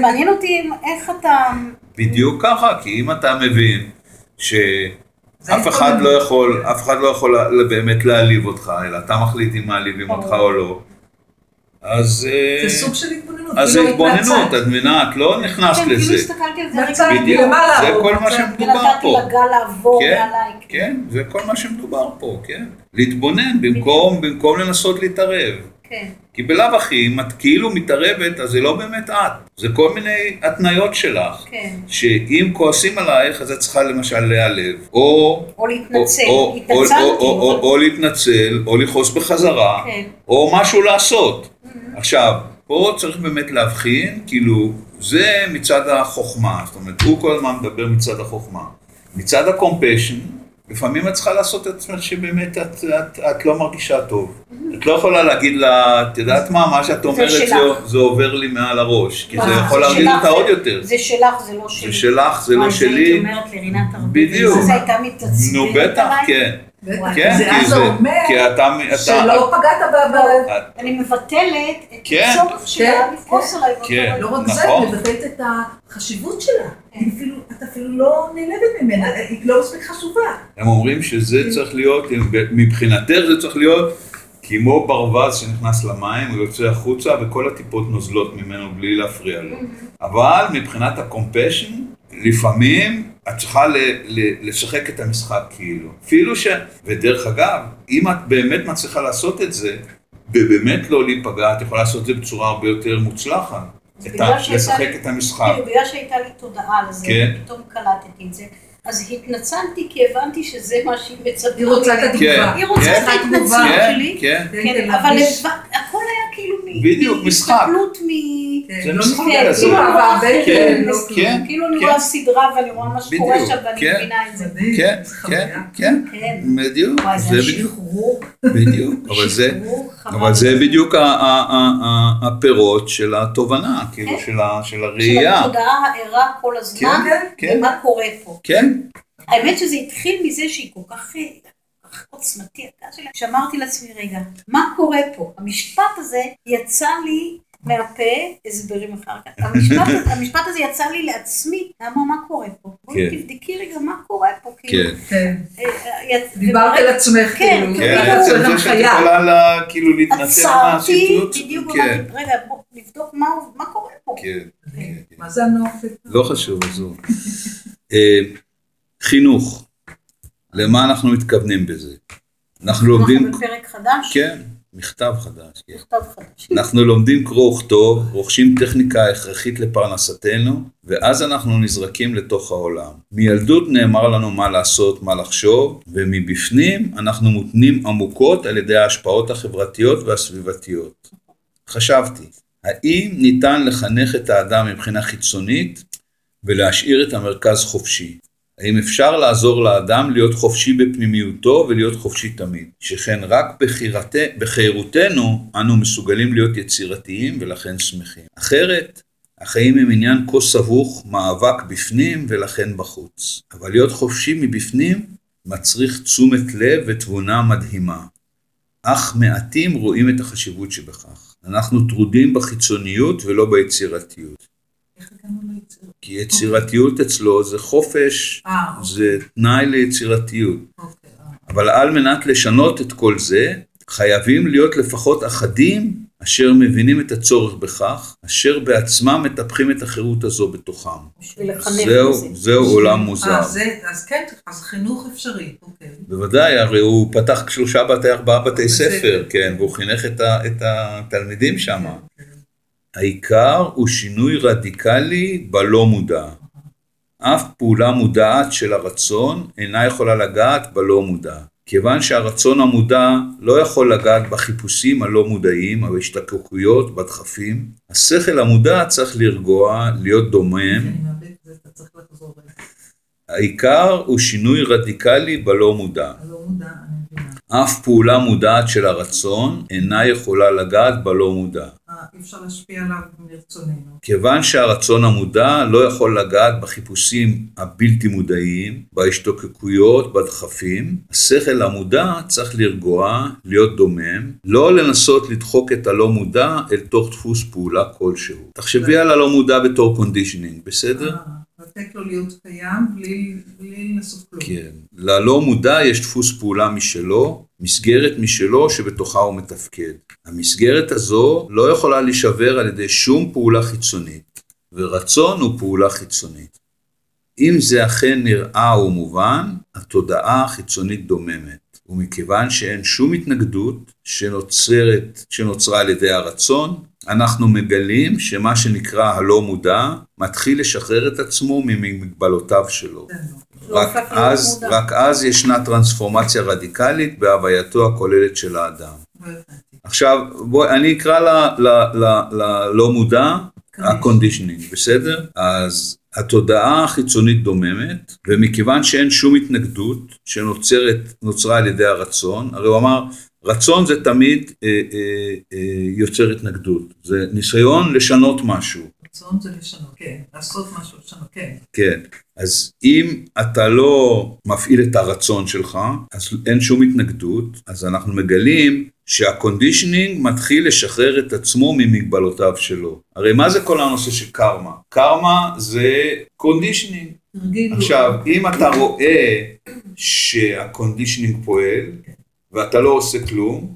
מעניין אותי איך אתה... בדיוק ככה, כי אם אתה מבין זה שאף אחד. לא יכול, אף אחד לא יכול באמת להעליב אותך, אלא אתה מחליט אם מעליבים אותך או לא, אז אה, זה סוג של התבוננות. אז זה כאילו, התבוננות, מהצד. את מבינה, את לא נכנסת כן, כאילו לזה. הסתכלתי על זה רגע, בדיוק, זה או כל מה מהצד. שמדובר ונתתי פה. לגל לעבור כן, מעליי. כן, זה כל מה שמדובר פה, כן. להתבונן במקום, לנסות להתערב. כן, כי בלאו הכי, אם את כאילו מתערבת, אז זה לא באמת את. זה כל מיני התניות שלך. כן. שאם כועסים עלייך, אז את צריכה למשל להיעלב, או... או להתנצל, או- או-. או- או- או- אבל- או להתנצל, או לכעוס בחזרה, כן. או משהו לעשות. עכשיו, פה צריך באמת להבחין, כאילו, זה מצד החוכמה, זאת אומרת, הוא כל הזמן מדבר מצד החוכמה. מצד הקומפשן, לפעמים את צריכה לעשות את עצמך שבאמת את, את, את לא מרגישה טוב. את לא יכולה להגיד לה, את יודעת מה, מה שאת אומרת זה, שלך. זה עובר לי מעל הראש, כי זה יכול זה להרגיז שלך, אותה זה- עוד יותר. זה שלך, זה לא שלי. זה שלך, זה לא וואי, הייתי שלי. אומרת לרינת הרבה. בדיוק. זה הייתה מתעצבנת נו בטח, עליי. כן. כן, כי זה, אומר כי אתה, אתה, שלא פגעת ב... את- אני מבטלת את כן. הצורך שלה כן, כן. עליי. כן. לא רק זה, נכון. מבטאת את החשיבות שלה. כן. את אפילו לא נעלבת ממנה, היא לא מספיק חשובה. הם אומרים שזה צריך להיות, מבחינתך זה צריך להיות כמו ברווז שנכנס למים, הוא יוצא החוצה וכל הטיפות נוזלות ממנו בלי להפריע לו. אבל מבחינת הקומפשן, לפעמים את צריכה ל- ל- לשחק את המשחק כאילו. אפילו ש... ודרך אגב, אם את באמת מצליחה לעשות את זה, ובאמת לא להיפגע, את יכולה לעשות את זה בצורה הרבה יותר מוצלחת. זה את ה- לשחק לי- את המשחק. בגלל שהייתה לי תודעה לזה, כן. פתאום קלטתי את זה, אז התנצלתי כי הבנתי שזה מה שהיא מצפה. היא רוצה את. התגובה. היא רוצה כן, את ההתנצלות כן, שלי, כן, כן, כן, כן, אבל הכל היה כאילו מ- בדיוק, משחק. מ... כן, זה לא נסתכל, זה- כאילו, כן, לא כן, כלום. כן. כאילו אני כן. רואה סדרה ואני רואה מה שקורה שם ואני כן. מבינה את זה. כן, כן. כן, כן. בדיוק, זה בדיוק. בדיוק, אבל זה, בדיוק הפירות של התובנה, כאילו, כן. של ה- של הראייה, התודעה הערה כל הזמן, כן, כן. ומה קורה פה. כן, האמת שזה התחיל מזה שהיא כל כך, כל כך עוצמתי, הכעס שלה, שאמרתי לעצמי, רגע, מה קורה פה? המשפט הזה יצא לי מהפה, הסברים אחר כך, המשפט, המשפט הזה יצא לי לעצמי, למה מה קורה פה? בואי כן. תבדקי רגע מה קורה פה, כאילו. כן. כן. אה, אה, דיברת על עצמך, כן, כאילו. כן, כאילו, עצם זה זה שאת. יכולה לה- כאילו להתנצל עצרתי, מהסיטואציה, בדיוק כן, אמרתי, רגע, בוא נבדוק מה מה קורה פה. כן, כן, כן. מה זה הנופת? לא חשוב, עזוב. אה, חינוך, למה אנחנו מתכוונים בזה? אנחנו לומדים, אנחנו בפרק חדש, כן, מכתב חדש, כן. מכתב חדש. אנחנו לומדים קרוא וכתוב, רוכשים טכניקה הכרחית לפרנסתנו, ואז אנחנו נזרקים לתוך העולם. מילדות נאמר לנו מה לעשות, מה לחשוב, ומבפנים אנחנו מותנים עמוקות על ידי ההשפעות החברתיות והסביבתיות. חשבתי, האם ניתן לחנך את האדם מבחינה חיצונית ולהשאיר את המרכז חופשי? האם אפשר לעזור לאדם להיות חופשי בפנימיותו ולהיות חופשי תמיד? שכן רק בחירת- בחירותנו אנו מסוגלים להיות יצירתיים ולכן שמחים. אחרת, החיים הם עניין כה סבוך, מאבק בפנים ולכן בחוץ. אבל להיות חופשי מבפנים מצריך תשומת לב ותבונה מדהימה. אך מעטים רואים את החשיבות שבכך. אנחנו טרודים בחיצוניות ולא ביצירתיות. איך הגענו ליצירה? כי יצירתיות אצלו זה חופש, אה, זה תנאי ליצירתיות. אוקיי. אה. אבל על מנת לשנות את כל זה, חייבים להיות לפחות אחדים אשר מבינים את הצורך בכך, אשר בעצמם מטפחים את החירות הזו בתוכם. בשביל לחנך זהו. זהו עולם מוזר. אה, זה, אז כן, אז חינוך אפשרי, אוקיי. בוודאי, הרי הוא פתח שלושה בתי, ארבעה בתי ספר. כן, והוא חינך את, ה, את התלמידים שם. כן, כן. העיקר הוא שינוי רדיקלי בלא מודע. אף פעולה מודעת של הרצון אינה יכולה לגעת בלא מודע. כיוון שהרצון המודע לא יכול לגעת בחיפושים הלא מודעים, בהשתכחויות, בדחפים, השכל המודע צריך לרגוע, להיות דומם, רגע. העיקר הוא שינוי רדיקלי בלא מודע. אף פעולה מודעת של הרצון אינה יכולה לגעת בלא מודע. אי אפשר להשפיע עליו מרצוננו. כיוון שהרצון המודע לא יכול לגעת בחיפושים הבלתי מודעים, בהשתוקקויות, בדחפים, השכל המודע צריך לרגוע, להיות דומם, לא לנסות לדחוק את הלא מודע אל תוך דפוס פעולה כלשהו. תחשבי על הלא מודע בתור conditioning, בסדר? אה, לתת לו להיות קיים בלי בלי לעשות כלום. כן. ללא מודע יש דפוס פעולה משלו, מסגרת משלו שבתוכה הוא מתפקד. המסגרת הזו לא יכולה להישבר על ידי שום פעולה חיצונית, ורצון הוא פעולה חיצונית. אם זה אכן נראה ומובן, התודעה החיצונית דוממת, ומכיוון שאין שום התנגדות שנוצרת, שנוצרה על ידי הרצון, אנחנו מגלים שמה שנקרא הלא מודע מתחיל לשחרר את עצמו ממגבלותיו שלו. רק אז. רק אז ישנה טרנספורמציה רדיקלית בהווייתו הכוללת של האדם. לא. עכשיו, בוא, אני אקרא ללא מודע, ה-conditioning, בסדר? אז התודעה החיצונית דוממת, ומכיוון שאין שום התנגדות שנוצרת, נוצרה על ידי הרצון, הרי הוא אמר, רצון זה תמיד אה, אה, אה, יוצר התנגדות, זה ניסיון לשנות משהו. רצון זה לשנות, כן. לעשות משהו, לשנות, כן. כן, אז אם אתה לא מפעיל את הרצון שלך, אז אין שום התנגדות, אז אנחנו מגלים שה conditioning מתחיל לשחרר את עצמו ממגבלותיו שלו. הרי מה זה כל הנושא של קרמה? קרמה זה conditioning. עכשיו, אם אתה רואה שה conditioning פועל, ואתה לא עושה כלום,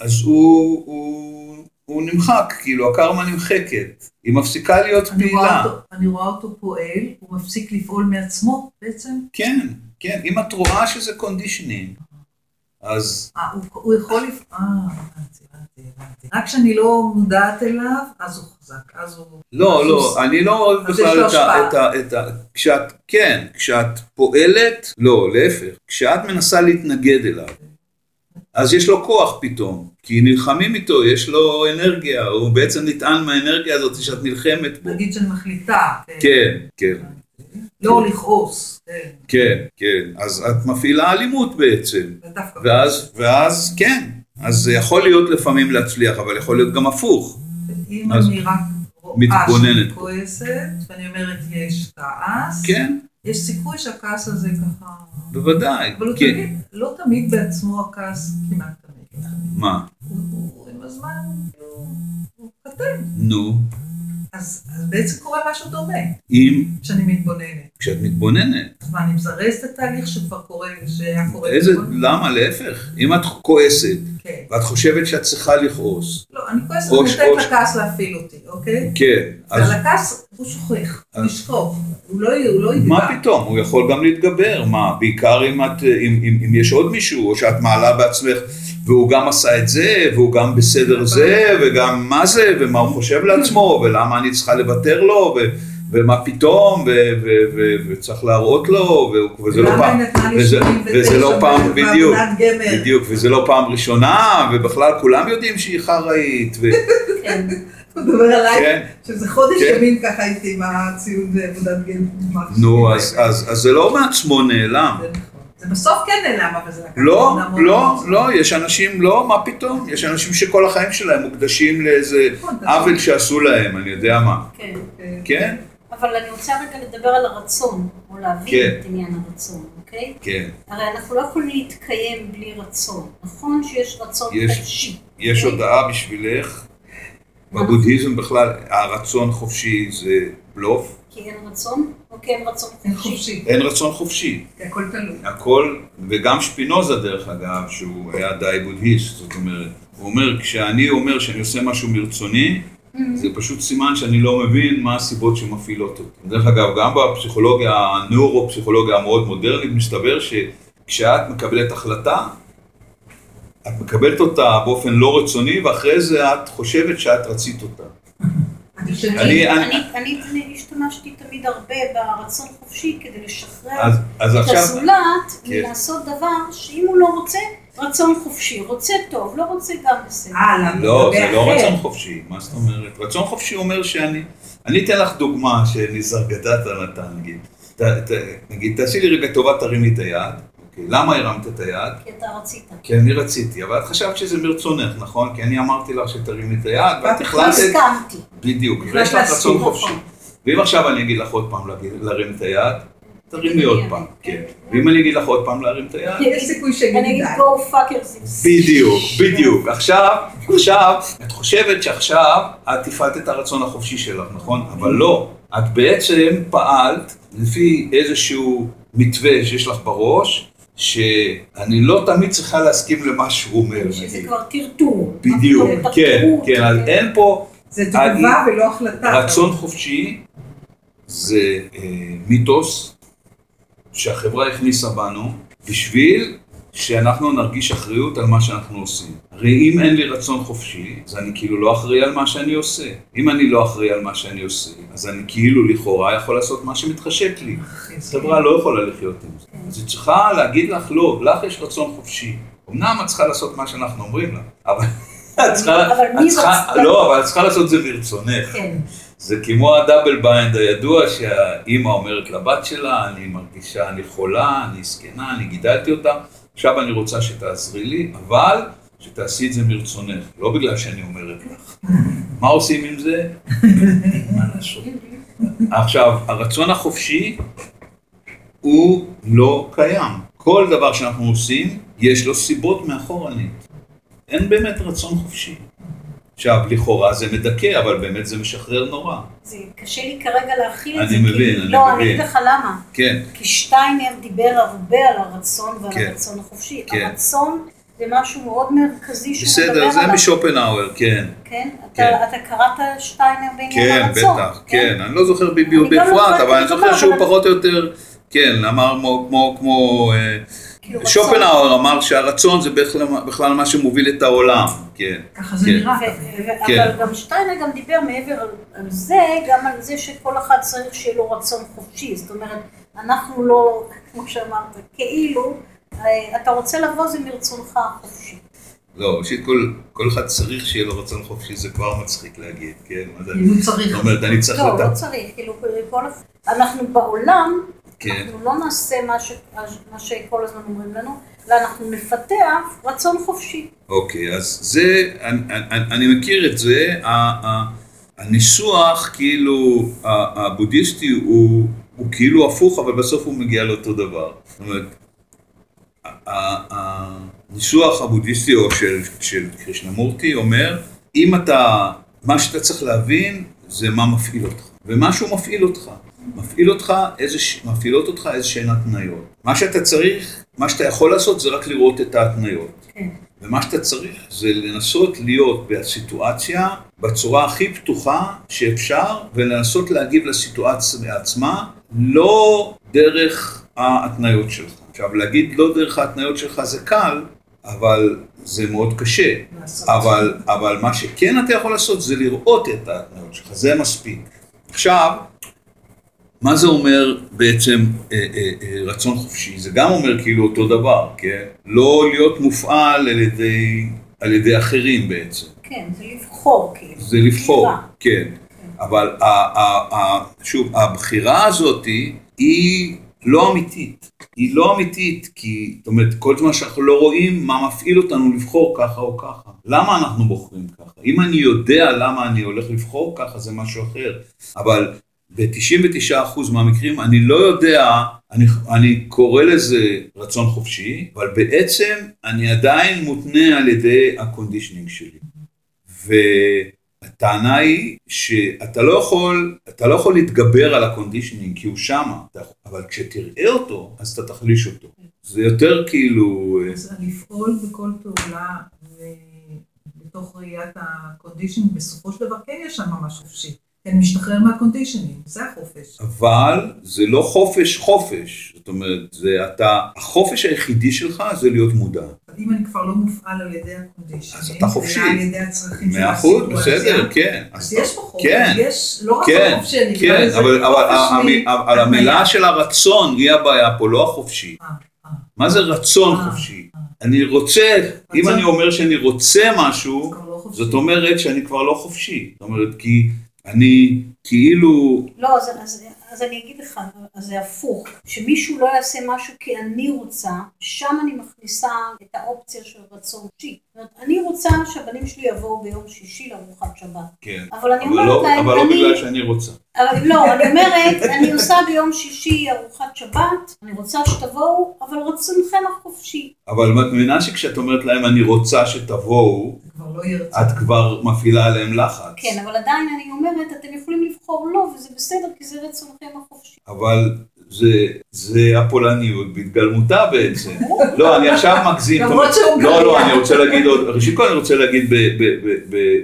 אז הוא, הוא, הוא נמחק, כאילו הקרמה נמחקת, היא מפסיקה להיות אני רואה פעילה. אותו- אני רואה אותו פועל, הוא מפסיק לפעול מעצמו בעצם. כן, כן, אם את רואה שזה conditioning, אז אה, הוא- יכול לפעול, אה, הבנתי, הבנתי, הבנתי. רק כשאני לא מודעת אליו, אז הוא חזק, אז הוא... לא, לא, אני לא אוהב בכלל את ה... את ה, את ה כשאת, כן, כשאת פועלת, לא, להפך, כשאת מנסה להתנגד אליו, אז יש לו כוח פתאום, כי נלחמים איתו, יש לו אנרגיה, הוא בעצם נטען מהאנרגיה הזאת שאת נלחמת בו. נגיד שאני מחליטה. כן, כן, לא לכעוס. כן. כן, כן, אז את מפעילה אלימות בעצם. ואז, ואז כן, אז זה יכול להיות לפעמים להצליח, אבל יכול להיות גם הפוך. אם אני רק רואה. שאני כועסת, ואני אומרת יש כעס, כן, יש סיכוי שהכעס הזה ככה... בוודאי. אבל הוא כן. תמיד, לא תמיד בעצמו הכעס, כמעט תמיד. מה? הוא- הוא עם הזמן, כאילו, הוא קטן. נו, אז אז בעצם קורה משהו דומה, אם, כשאני מתבוננת. כשאת מתבוננת, אז מה, אני מזרז את התהליך שכבר קורה, שהיה קורה? איזה? למה? להפך. אם את כועסת, כן. ואת חושבת שאת צריכה לכעוס, לא, אני כועסת או- לתת לכעס להפעיל אותי, אוקיי? כן, אז הכעס הוא שוכח, הוא ישכוב, הוא לא הוא לא. מה פתאום? הוא יכול גם להתגבר, מה? בעיקר אם, את, אם, אם, אם יש עוד מישהו, או שאת מעלה בעצמך, והוא גם עשה את זה, והוא גם בסדר זה, וגם מה זה, ומה הוא חושב לעצמו, ולמה אני צריכה לוותר לו, ו, ומה פתאום, וצריך להראות לו, וזה לא פעם, וזה, 89 וזה לא פעם, בדיוק? בדיוק, וזה לא פעם ראשונה, ובכלל כולם יודעים שהיא חראית, כן. הוא מדבר עליי, כן, שזה חודש כן. ימים ככה הייתי עם הציוד בעבודת גמר. נו, אז, זה לא מעצמו נעלם, זה בסוף כן נעלם, אבל זה לקח לא, לא. לא, יש אנשים, לא, מה פתאום? יש אנשים שכל החיים שלהם מוקדשים לאיזה נכון, עוול. שעשו להם, אני יודע מה. כן. כן. כן? אבל אני רוצה רגע לדבר על הרצון, או להבין כן. את עניין הרצון, אוקיי? כן. הרי אנחנו לא יכולים להתקיים בלי רצון. נכון שיש רצון יש. חופשי. יש הודעה בשבילך, בבודהיזם בכלל, הרצון חופשי זה בלוף, כי אין רצון, או כי אין רצון חופשי. חופשי, אין רצון חופשי. כי הכל תלוי. הכל, וגם שפינוזה דרך אגב, שהוא היה די בודהיסט, זאת אומרת, הוא אומר, כשאני אומר שאני עושה משהו מרצוני, זה פשוט סימן שאני לא מבין מה הסיבות שמפעילות אותי. דרך אגב, גם בפסיכולוגיה, הנאורו-פסיכולוגיה המאוד מודרנית, מסתבר שכשאת מקבלת החלטה, את מקבלת אותה באופן לא רצוני, ואחרי זה את חושבת שאת רצית אותה. אני השתמשתי תמיד הרבה ברצון חופשי כדי לשחרר אז, אז את עכשיו, הזולת כן. מלעשות דבר שאם הוא לא רוצה, רצון חופשי, רוצה טוב, לא רוצה גם בסדר. אה? לא, זה לא. רצון חופשי, מה זאת אומרת? רצון חופשי אומר שאני, אני אתן לך דוגמה שניזרגדתה נתן, נגיד. ת, ת, נגיד, תעשי לי רגע טובה, תרימי את היד. אוקיי, למה הרמת את היד? כי אתה רצית. כי אני רציתי, אבל את חשבת שזה מרצונך, נכון? כי אני אמרתי לך שתרימי את היד, ואת ואת החלטת, הסכמתי. בדיוק, החלטת ויש לך רצון. חופשי. ואם עכשיו אני אגיד לך עוד פעם להרים את היד, תרימי עוד פעם, כן. ואם אני אגיד לך עוד פעם להרים את היד, יש סיכוי שיגיד אני אגיד go fuck yourself. בדיוק, בדיוק. עכשיו, עכשיו, את חושבת שעכשיו את הפעלת את הרצון החופשי שלך, נכון? אבל לא. את בעצם פעלת לפי איזשהו מתווה שיש לך בראש, שאני לא תמיד צריכה להסכים למה שהוא אומר. שזה. כבר טרטור. בדיוק, כן, טרטור, כן, אז אין פה זה תגובה ולא החלטה. רצון חופשי, זה אה, מיתוס שהחברה הכניסה בנו בשביל שאנחנו נרגיש אחריות על מה שאנחנו עושים. הרי אם אין לי רצון חופשי, אז אני כאילו לא אחראי על מה שאני עושה. אם אני לא אחראי על מה שאני עושה, אז אני כאילו לכאורה יכול לעשות מה שמתחשק לי. חברה לא יכולה לחיות עם זה. אז היא צריכה להגיד לך, לא, לך יש רצון חופשי. אמנם את צריכה לעשות מה שאנחנו אומרים לה, אבל את צריכה, אבל מי את צריכה, רצתה? לא, אבל את צריכה לעשות את זה מרצונך. כן. זה כמו ה double bind הידוע שהאימא אומרת לבת שלה, אני מרגישה, אני חולה, אני זקנה, אני גידלתי אותה, עכשיו אני רוצה שתעזרי לי, אבל שתעשי את זה מרצונך, לא בגלל שאני אומרת לך. מה עושים עם זה? מה לעשות? עכשיו, הרצון החופשי הוא לא קיים. כל דבר שאנחנו עושים, יש לו סיבות מאחורנית. אין באמת רצון חופשי. עכשיו, לכאורה זה מדכא, אבל באמת זה משחרר נורא. זה קשה לי כרגע להכיל את זה. אני כי- מבין, אני לא, אני מבין. אגיד לך למה. כן, כי שטיינר דיבר הרבה על הרצון ועל כן. הרצון החופשי. כן. הרצון זה משהו מאוד מרכזי שהוא מדבר בסדר, עליו. זה משופנהאואר, כן. כן? אתה- כן. אתה קראת שטיינר בעניין כן, הרצון. בטח, כן. אני לא זוכר בדיוק אני לא בפרט, אבל אני זוכר שהוא פחות או יותר, כן, אמר כמו, כמו, כמו, אה. שופנהאואר אמר שהרצון זה בכלל, בכלל מה שמוביל את העולם, כן. ככה זה כן. נראה. כן. אבל גם שטיינר גם דיבר מעבר על- זה, גם על זה שכל אחד צריך שיהיה לו רצון חופשי. זאת אומרת, אנחנו לא, כמו שאמרת, כאילו, אה, אתה רוצה לבוא זה מרצונך החופשי. לא, ראשית כל, כל אחד צריך שיהיה לו רצון חופשי, זה כבר מצחיק להגיד, כן? מה זה? אם הוא צריך. זאת אומרת, אני צריך לא, לא צריך, כאילו, כל... אנחנו בעולם, כן. אנחנו לא נעשה מה, ש... מה שכל הזמן אומרים לנו, אלא אנחנו נפתח רצון חופשי. אוקיי, אז זה, אני, אני, אני מכיר את זה, הניסוח כאילו הבודהיסטי הוא, הוא כאילו הפוך, אבל בסוף הוא מגיע לאותו דבר. זאת אומרת, הניסוח הבודהיסטי או של, של קרישנמורטי אומר, אם אתה, מה שאתה צריך להבין זה מה מפעיל אותך, ומשהו מפעיל אותך. מפעיל אותך, איזה, מפעילות אותך איזה שהן התניות. מה שאתה צריך, מה שאתה יכול לעשות זה רק לראות את ההתניות. כן. ומה שאתה צריך זה לנסות להיות בסיטואציה בצורה הכי פתוחה שאפשר, ולנסות להגיב לסיטואציה עצמה, לא דרך ההתניות שלך. עכשיו, להגיד לא דרך ההתניות שלך זה קל, אבל זה מאוד קשה. אבל, אבל מה שכן אתה יכול לעשות זה לראות את ההתניות שלך, זה מספיק. עכשיו, מה זה אומר בעצם אה, אה, אה, רצון חופשי? זה גם אומר כאילו אותו דבר, כן? לא להיות מופעל על ידי, על ידי אחרים בעצם. כן, זה לבחור, כאילו. זה לבחור, בחירה. כן. אבל ה- ה- ה- שוב, הבחירה הזאת היא לא אמיתית. היא לא אמיתית, כי זאת אומרת, כל זמן שאנחנו לא רואים מה מפעיל אותנו לבחור ככה או ככה. למה אנחנו בוחרים ככה? אם אני יודע למה אני הולך לבחור ככה, זה משהו אחר. אבל ב-99% מהמקרים אני לא יודע, אני, אני קורא לזה רצון חופשי, אבל בעצם אני עדיין מותנה על ידי ה conditioning שלי. והטענה היא שאתה לא יכול, אתה לא יכול להתגבר על ה conditioning כי הוא שמה, אבל כשתראה אותו, אז אתה תחליש אותו. זה יותר כאילו... אז לפעול בכל פעולה ובתוך ראיית ה conditioning, בסופו של דבר כן יש שם ממש חופשי. כן, משתחרר מה conditioning, זה החופש. אבל זה לא חופש חופש, זאת אומרת, זה אתה, החופש היחידי שלך זה להיות מודע. אם אני כבר לא מופעל על ידי ה conditioning, אז אתה חופשי. על ידי הצרכים של מאה אחוז, בסדר, כן. אז יש פה חופש, כן, יש לא רק כן, החופש שלי, כן, זה אבל, אבל חופש המילה של הרצון היא הבעיה פה, לא החופשי. אה, אה, מה זה רצון אה, חופשי? אני רוצה, אם. אני אומר שאני רוצה משהו, לא. זאת אומרת שאני כבר לא חופשי. זאת אומרת, כי אני כאילו, לא, אז, אז, אז אני אגיד לך, אז זה הפוך. שמישהו לא יעשה משהו כי אני רוצה, שם אני מכניסה את האופציה של רצון אישי. אני רוצה שהבנים שלי יבואו ביום שישי לארוחת שבת. כן, אבל אני אבל אומרת לא, להם, אבל לא אני... בגלל שאני רוצה. אבל לא, אני אומרת, אני עושה ביום שישי ארוחת שבת, אני רוצה שתבואו, אבל רצונכם החופשי. אבל את מבינה שכשאת אומרת להם אני רוצה שתבואו, כבר לא ירצה. את כבר מפעילה עליהם לחץ. כן, אבל עדיין אני אומרת, אתם יכולים לבחור לא, וזה בסדר, כי זה רצונכם החופשי. אבל זה, זה הפולניות בהתגלמותה בעצם. לא, אני עכשיו מגזים. למרות אומרת- שהונגריה. לא, לא, אני רוצה להגיד עוד, ראשית כל אני רוצה להגיד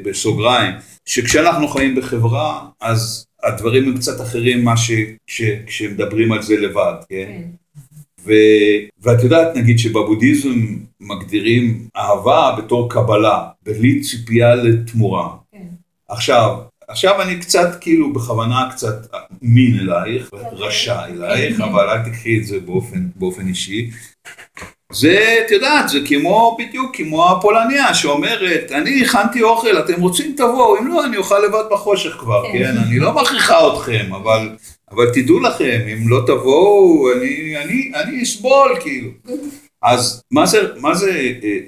בסוגריים, שכשאנחנו חיים בחברה, אז הדברים הם קצת אחרים מה כשמדברים על זה לבד, כן? כן. ו... ואת יודעת, נגיד שבבודהיזם מגדירים אהבה בתור קבלה, בלי ציפייה לתמורה. כן. עכשיו, עכשיו אני קצת, כאילו, בכוונה קצת מין אלייך, רשע אלייך, אבל אל תקחי את זה באופן, באופן אישי. זה, את יודעת, זה כמו, בדיוק כמו הפולניה שאומרת, אני הכנתי אוכל, אתם רוצים תבואו, אם לא, אני אוכל לבד בחושך כבר, כן. כן? אני לא מכריחה אתכם, אבל, אבל תדעו לכם, אם לא תבואו, אני, אני, אני אסבול, כאילו. אז מה זה, מה זה, אה, אה,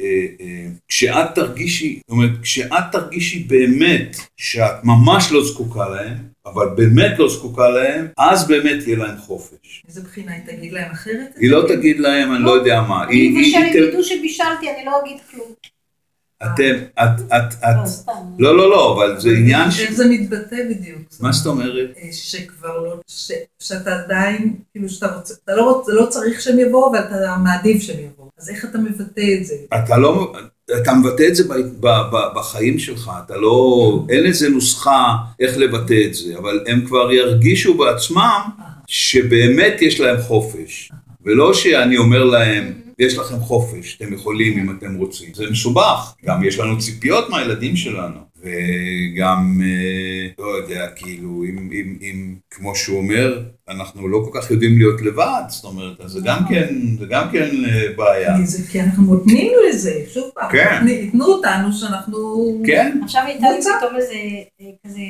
אה, כשאת תרגישי, זאת אומרת, כשאת תרגישי באמת שאת ממש לא זקוקה להם, אבל באמת לא זקוקה להם, אז באמת יהיה להם חופש. איזה בחינה היא תגיד להם אחרת? היא לא תגיד להם, אני לא יודע מה. אני ת- ידעו שבישלתי, אני לא אגיד כלום. אתם, את, את, לא, את, סתם. לא, לא, לא, אבל זה עניין ש... איך זה מתבטא בדיוק? מה זאת אומרת? אה, שכבר לא, שאתה עדיין, כאילו שאתה רוצה, אתה לא, רוצה, לא צריך שהם יבואו, אבל אתה מעדיף שהם יבואו. אז איך אתה מבטא את זה? אתה לא, אתה מבטא את זה בחיים שלך, אתה לא, אין איזה נוסחה איך לבטא את זה, אבל הם כבר ירגישו בעצמם שבאמת יש להם חופש, ולא שאני אומר להם, יש לכם חופש, אתם יכולים אם אתם רוצים. זה מסובך, גם יש לנו ציפיות מהילדים שלנו, וגם, אה, לא יודע, כאילו, אם, אם, אם, כמו שהוא אומר, אנחנו לא כל כך יודעים להיות לבד, זאת אומרת, אז זה גם כן, זה גם כן אה, בעיה. כי, זה, כי אנחנו נותנים לזה, שוב פעם, כן. ייתנו אותנו שאנחנו... כן, עכשיו הייתה לי. פתאום איזה אה, כזה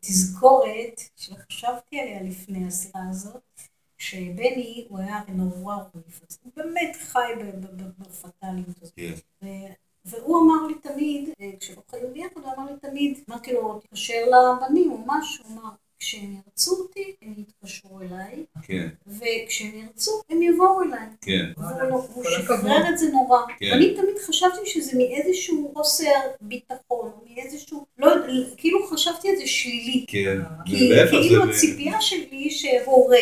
תזכורת שחשבתי עליה לפני השיחה הזאת, שבני הוא היה נורא רודף, הוא באמת חי בפטאליות הזאת. כן. ו- והוא אמר לי תמיד, כשלא חיו ביחד, הוא אמר לי תמיד, אמרתי לו, תתקשר לבנים או משהו, הוא אמר, כשהם ירצו אותי, הם יתקשרו אליי, כן, וכשהם ירצו, הם יבואו אליי. כן. והוא לא- שחרר. את זה נורא. כן. ואני תמיד חשבתי שזה מאיזשהו חוסר ביטחון, מאיזשהו, לא יודע, כאילו חשבתי את זה שלילי. כן, כי כאילו הציפייה שלי שהורה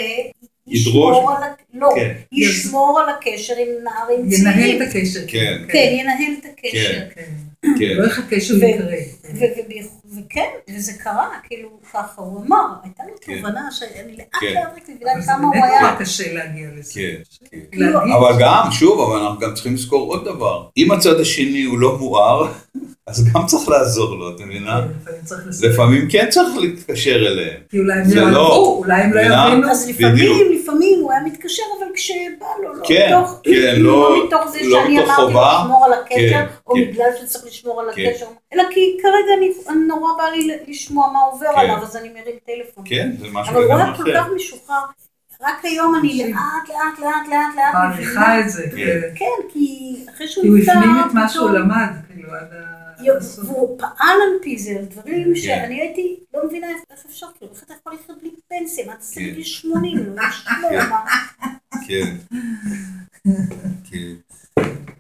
ידרוש. ישמור על, ה- לא, כן. ישמור על הקשר עם נערים ינהל צעירים. את הקשר. כן. כן, ינהל את הקשר. כן. כן, לא יחכה שהוא ו- יקרה. וכן, וזה קרה, כאילו ככה הוא אמר, הייתה כן. תובנה שאני לאט כן. לאט רק מבינה זה כמה הוא באמת היה, נורא קשה להגיע לזה. כן, כן. כאילו, אבל גם, שוב, אבל אנחנו גם צריכים לזכור עוד דבר. אם הצד השני הוא לא מואר, אז גם צריך לעזור לו, את מבינה? כן, לפעמים כן צריך להתקשר אליהם. כי אולי הם לא לא- יעברו, אולי הם לא? יבינו. אז. לפעמים, לפעמים הוא היה מתקשר, אבל כשבא לו, לא כן, מתוך, כן, לא לא- מתוך זה לא שאני אמרתי. לשמור על הקשר, או. בגלל שצריך לשמור על. הקשר, אלא כי כרגע נורא בא לי לשמוע מה עובר. עליו, אז אני מרים טלפון. כן, זה משהו אבל הוא לגמרי היה כל אחר. כך משוחרר, רק היום אני לאט, לאט, לאט, לאט, לאט מעריכה את זה, כן. כי אחרי שהוא כי הוא נפטר, הפנים את מה שהוא למד, כאילו, עד ה... והוא פעל על פי זה, על דברים כן. שאני הייתי לא מבינה איך אפשר, כאילו, איך אתה יכול לחיות בלי פנסיה, מה אתה עושה כן. בגיל 80, לא יש כן. כלום, מה? כן. כן.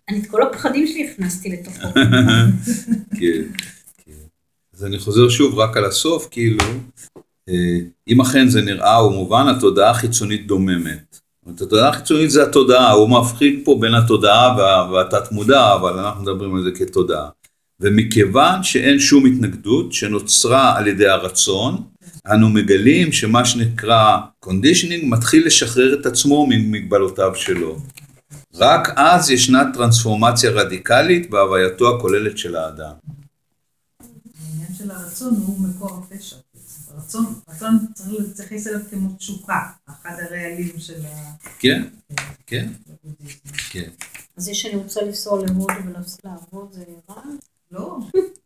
אני את כל הפחדים שלי הכנסתי לתוכו. כן, כן. אז אני חוזר שוב רק על הסוף, כאילו, אה, אם אכן זה נראה ומובן, התודעה החיצונית דוממת. זאת התודעה החיצונית זה התודעה, הוא מבחין פה בין התודעה וה- והתת מודע, אבל אנחנו מדברים על זה כתודעה. ומכיוון שאין שום התנגדות שנוצרה על ידי הרצון, אנו מגלים שמה שנקרא conditioning מתחיל לשחרר את עצמו ממגבלותיו שלו. רק אז ישנה טרנספורמציה רדיקלית בהווייתו הכוללת של האדם. העניין של הרצון הוא מקור הפשע. הרצון, רצון צריך להתייחס אליו כמו תשוקה, אחד הרעלים של כן, כן, הבודהיזם. כן. אז זה שאני רוצה לנסוע להודו ולהפסיק לעבוד זה רע? לא,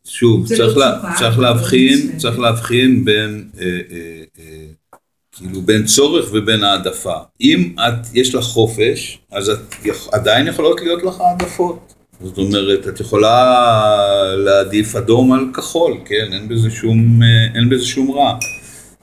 שוב, צריך, לא לה, צריך זה להבחין, לא צריך להבחין בין, אה, אה, אה, כאילו בין צורך ובין העדפה. אם את, יש לך חופש, אז את עדיין יכולות להיות לך העדפות. זאת אומרת, את יכולה להעדיף אדום על כחול, כן? אין בזה שום, אין בזה שום רע.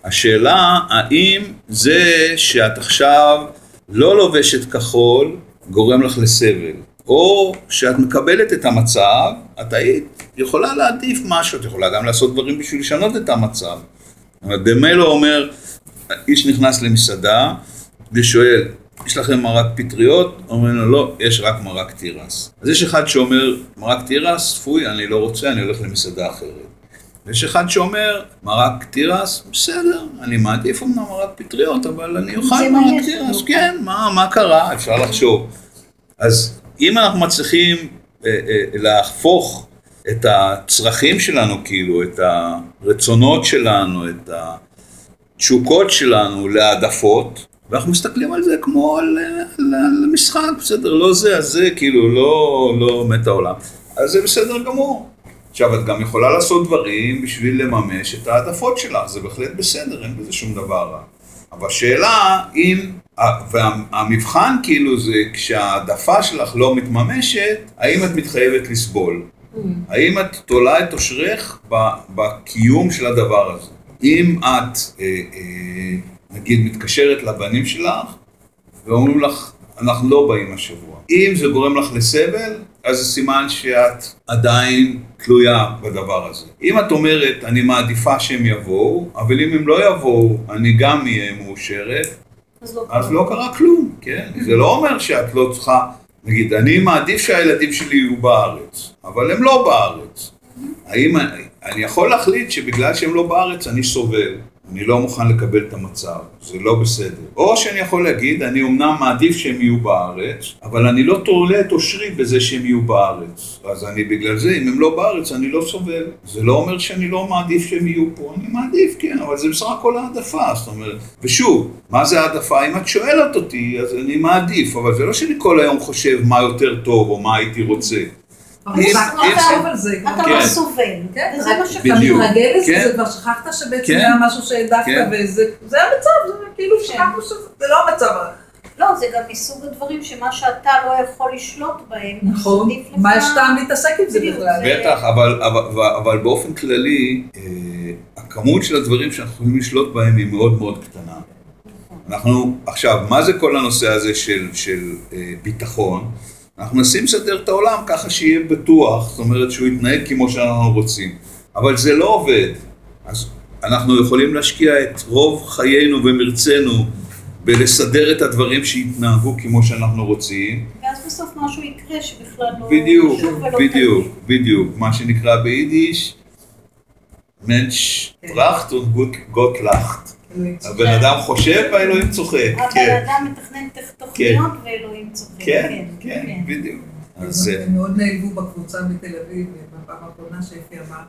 השאלה, האם זה שאת עכשיו לא לובשת כחול, גורם לך לסבל, או שאת מקבלת את המצב, את היית יכולה להעדיף משהו, את יכולה גם לעשות דברים בשביל לשנות את המצב. דמלו אומר, איש נכנס למסעדה ושואל, יש לכם מרק פטריות? אומרים לו, לא, יש רק מרק תירס. אז יש אחד שאומר, מרק תירס, פוי, אני לא רוצה, אני הולך למסעדה אחרת. ויש אחד שאומר, מרק תירס, בסדר, אני מעדיף אמנם מרק פטריות, אבל אני אוכל מרק תירס. כן, מה, מה קרה? אפשר לחשוב. אז אם אנחנו מצליחים אה, אה, להפוך את הצרכים שלנו, כאילו, את הרצונות שלנו, את התשוקות שלנו להעדפות, ואנחנו מסתכלים על זה כמו על, על, על משחק, בסדר, לא זה, אז זה, כאילו, לא, לא מת העולם. אז זה בסדר גמור. עכשיו, את גם יכולה לעשות דברים בשביל לממש את העדפות שלך, זה בהחלט בסדר, אין בזה שום דבר רע. אבל השאלה אם, והמבחן כאילו זה כשההעדפה שלך לא מתממשת, האם את מתחייבת לסבול? האם את תולה את אושרך בקיום של הדבר הזה? אם את, אה, אה, נגיד, מתקשרת לבנים שלך, ואומרים לך, אנחנו לא באים השבוע. אם זה גורם לך לסבל, אז זה סימן שאת עדיין תלויה בדבר הזה. אם את אומרת, אני מעדיפה שהם יבואו, אבל אם הם לא יבואו, אני גם אהיה מאושרת, אז לא אז לא קרה כלום, כן? זה לא אומר שאת לא צריכה, נגיד, אני מעדיף שהילדים שלי יהיו בארץ, אבל הם לא בארץ. האם אני יכול להחליט שבגלל שהם לא בארץ אני סובל, אני לא מוכן לקבל את המצב, זה לא בסדר. או שאני יכול להגיד, אני אמנם מעדיף שהם יהיו בארץ, אבל אני לא תולה את אושרי בזה שהם יהיו בארץ. אז אני בגלל זה, אם הם לא בארץ, אני לא סובל. זה לא אומר שאני לא מעדיף שהם יהיו פה, אני מעדיף, כן, אבל זה בסך הכל העדפה, זאת אומרת. ושוב, מה זה העדפה? אם את שואלת אותי, אז אני מעדיף, אבל זה לא שאני כל היום חושב מה יותר טוב או מה הייתי רוצה. זה. אתה כן. לא סובל, כן, רק- מה אתה שחשוב. בדיוק. מתרגל לזה, כן. זה כבר שכחת שבעצם כן. היה משהו שהעדפת. וזה זה המצב, זה כאילו שכחנו שזה לא המצב. לא, זה גם מסוג הדברים שמה שאתה לא יכול לשלוט בהם, נכון, מה יש טעם להתעסק עם זה בכלל? זה- בטח, אבל, באופן כללי, אה, הכמות של הדברים שאנחנו יכולים לשלוט בהם היא מאוד מאוד קטנה. אנחנו, עכשיו, מה זה כל הנושא הזה של, של אה, ביטחון? אנחנו מנסים לסדר את העולם ככה שיהיה בטוח, זאת אומרת שהוא יתנהג כמו שאנחנו רוצים. אבל זה לא עובד. אז אנחנו יכולים להשקיע את רוב חיינו ומרצנו בלסדר את הדברים שיתנהגו כמו שאנחנו רוצים. ואז בסוף משהו יקרה שבכלל לא בדיוק, בדיוק. בדיוק, מה שנקרא ביידיש, מנש טראכט וגוט לאכט. הבן אדם חושב והאלוהים צוחק, הבן כן, אדם מתכנן תכ- תוכניות ואלוהים צוחק. כן, כן, בדיוק. אז אה, הם מאוד נעלבו בקבוצה בתל אביב, בפעם האחרונה שאפי אמר,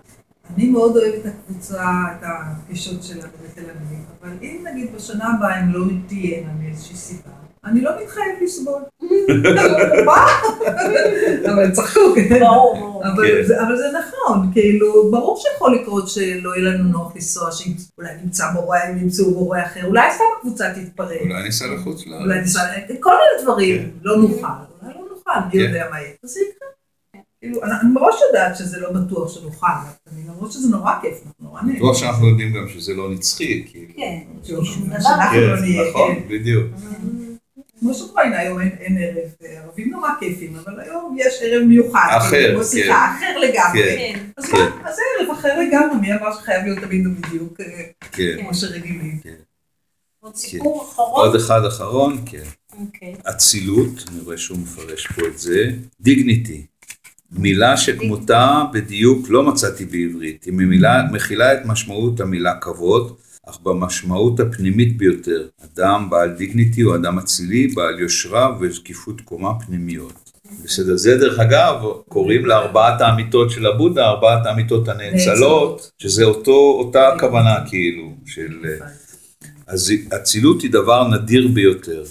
אני מאוד אוהב את הקבוצה, את הפגישות שלנו בתל אביב, אבל אם נגיד בשנה הבאה הם לא תהיינה מאיזושהי סיבה, אני לא מתחייב לסבול. מה? אבל הם צחקו, כן. ברור, ברור. אבל כן. זה- אבל זה נכון, כאילו, ברור שיכול לקרות שלא יהיה לנו נוח לנסוע, שאולי נמצא מורה, אם ימצאו מורה אחר, אולי סתם הקבוצה תתפרק. אולי ניסע לחוץ לארץ. אולי ניסע, כל מיני דברים, כן. לא נוכל, אולי לא נוכל, מי כן. יודע מה יהיה. אז זה יקרה. כאילו, אני מראש יודעת שזה לא בטוח שנוכל, אני למרות שזה נורא כיף, אנחנו נורא נהנים. בטוח שאנחנו יודעים גם שזה לא נצחי, כאילו. כן, שום דבר. שאנחנו לא נהיה, נכון. בדיוק. כמו שאוקראינה היום אין, אין ערב, ערבים נורא כיפים, אבל היום יש ערב מיוחד. אחר, כאילו, כן. סליחה, אחר לגמרי. כן. כן, אז כן. אז זה ערב אחר לגמרי, מי אמר שחייב להיות תמיד בדיוק אה, כן. כמו שרגילים. עוד סיפור אחרון. עוד אחד אחרון, כן. אוקיי. אצילות, אני רואה שהוא מפרש פה את זה. דיגניטי. מילה שכמותה בדיוק לא מצאתי בעברית. היא ממילה, מכילה את משמעות המילה כבוד, אך במשמעות הפנימית ביותר. אדם בעל דיגניטי הוא אדם אצילי, בעל יושרה וזקיפות קומה פנימיות. בסדר, זה דרך אגב, קוראים לארבעת האמיתות של הבודה, ארבעת האמיתות הנאצלות, שזה אותו, אותה הכוונה כאילו, של... אז אצילות היא דבר נדיר ביותר.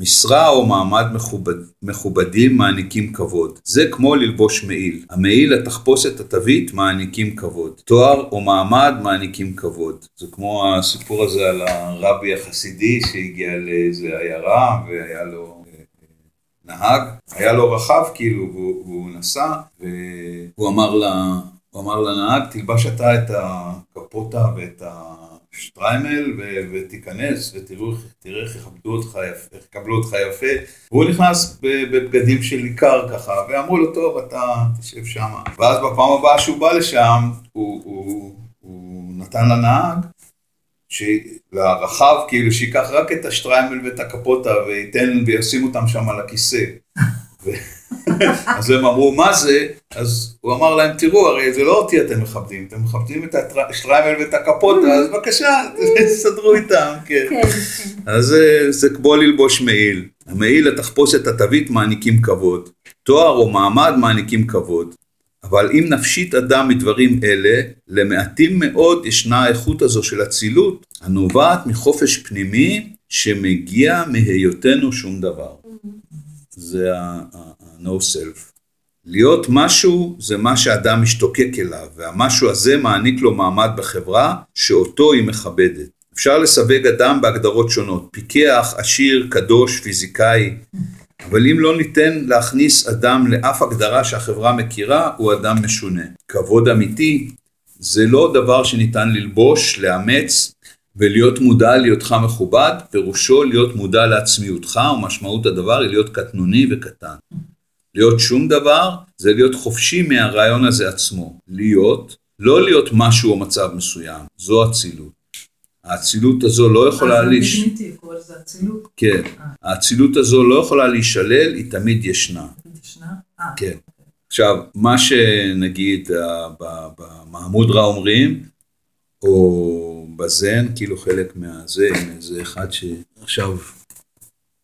משרה או מעמד מכובד, מכובדים מעניקים כבוד. זה כמו ללבוש מעיל. המעיל, התחפושת, התווית מעניקים כבוד. תואר או מעמד מעניקים כבוד. זה כמו הסיפור הזה על הרבי החסידי שהגיע לאיזה עיירה והיה לו אה, נהג, היה לו רחב כאילו והוא, והוא נסע והוא אמר, לה, אמר לנהג תלבש אתה את הקפוטה ואת השטריימל ו- ותיכנס ותראו איך- יכבדו אותך יפה, איך יקבלו אותך יפה. והוא נכנס בבגדים של עיקר ככה ואמרו לו טוב אתה תשב שם. ואז בפעם הבאה שהוא בא לשם הוא, הוא, הוא נתן לנהג ש- לרחב כאילו שייקח רק את השטריימל ואת הקפוטה וייתן וישים אותם שם על הכיסא. אז הם אמרו מה זה? אז הוא אמר להם תראו הרי זה לא אותי אתם מכבדים, אתם מכבדים את השטריימל ואת הקפוטה אז בבקשה תסדרו איתם, כן. כן. אז זה, זה כמו ללבוש מעיל. המעיל, התחפושת, התווית מעניקים כבוד. תואר או מעמד מעניקים כבוד. אבל אם נפשית אדם מדברים אלה, למעטים מאוד ישנה האיכות הזו של אצילות, הנובעת מחופש פנימי שמגיע מהיותנו שום דבר. זה ה-no self. להיות משהו זה מה שאדם משתוקק אליו, והמשהו הזה מעניק לו מעמד בחברה שאותו היא מכבדת. אפשר לסווג אדם בהגדרות שונות, פיקח, עשיר, קדוש, פיזיקאי, אבל אם לא ניתן להכניס אדם לאף הגדרה שהחברה מכירה, הוא אדם משונה. כבוד אמיתי זה לא דבר שניתן ללבוש, לאמץ ולהיות מודע להיותך מכובד, פירושו להיות מודע לעצמיותך, ומשמעות הדבר היא להיות קטנוני וקטן. להיות שום דבר זה להיות חופשי מהרעיון הזה עצמו. להיות, לא להיות משהו או מצב מסוים, זו אצילות. האצילות הזו לא יכולה להיש... לזה אצילות. כן, האצילות הזו לא יכולה להישלל, היא תמיד ישנה. ישנה? אה, כן. עכשיו, מה שנגיד אה, במעמודרה אומרים, או בזן, כאילו חלק מהזה, זה אחד שעכשיו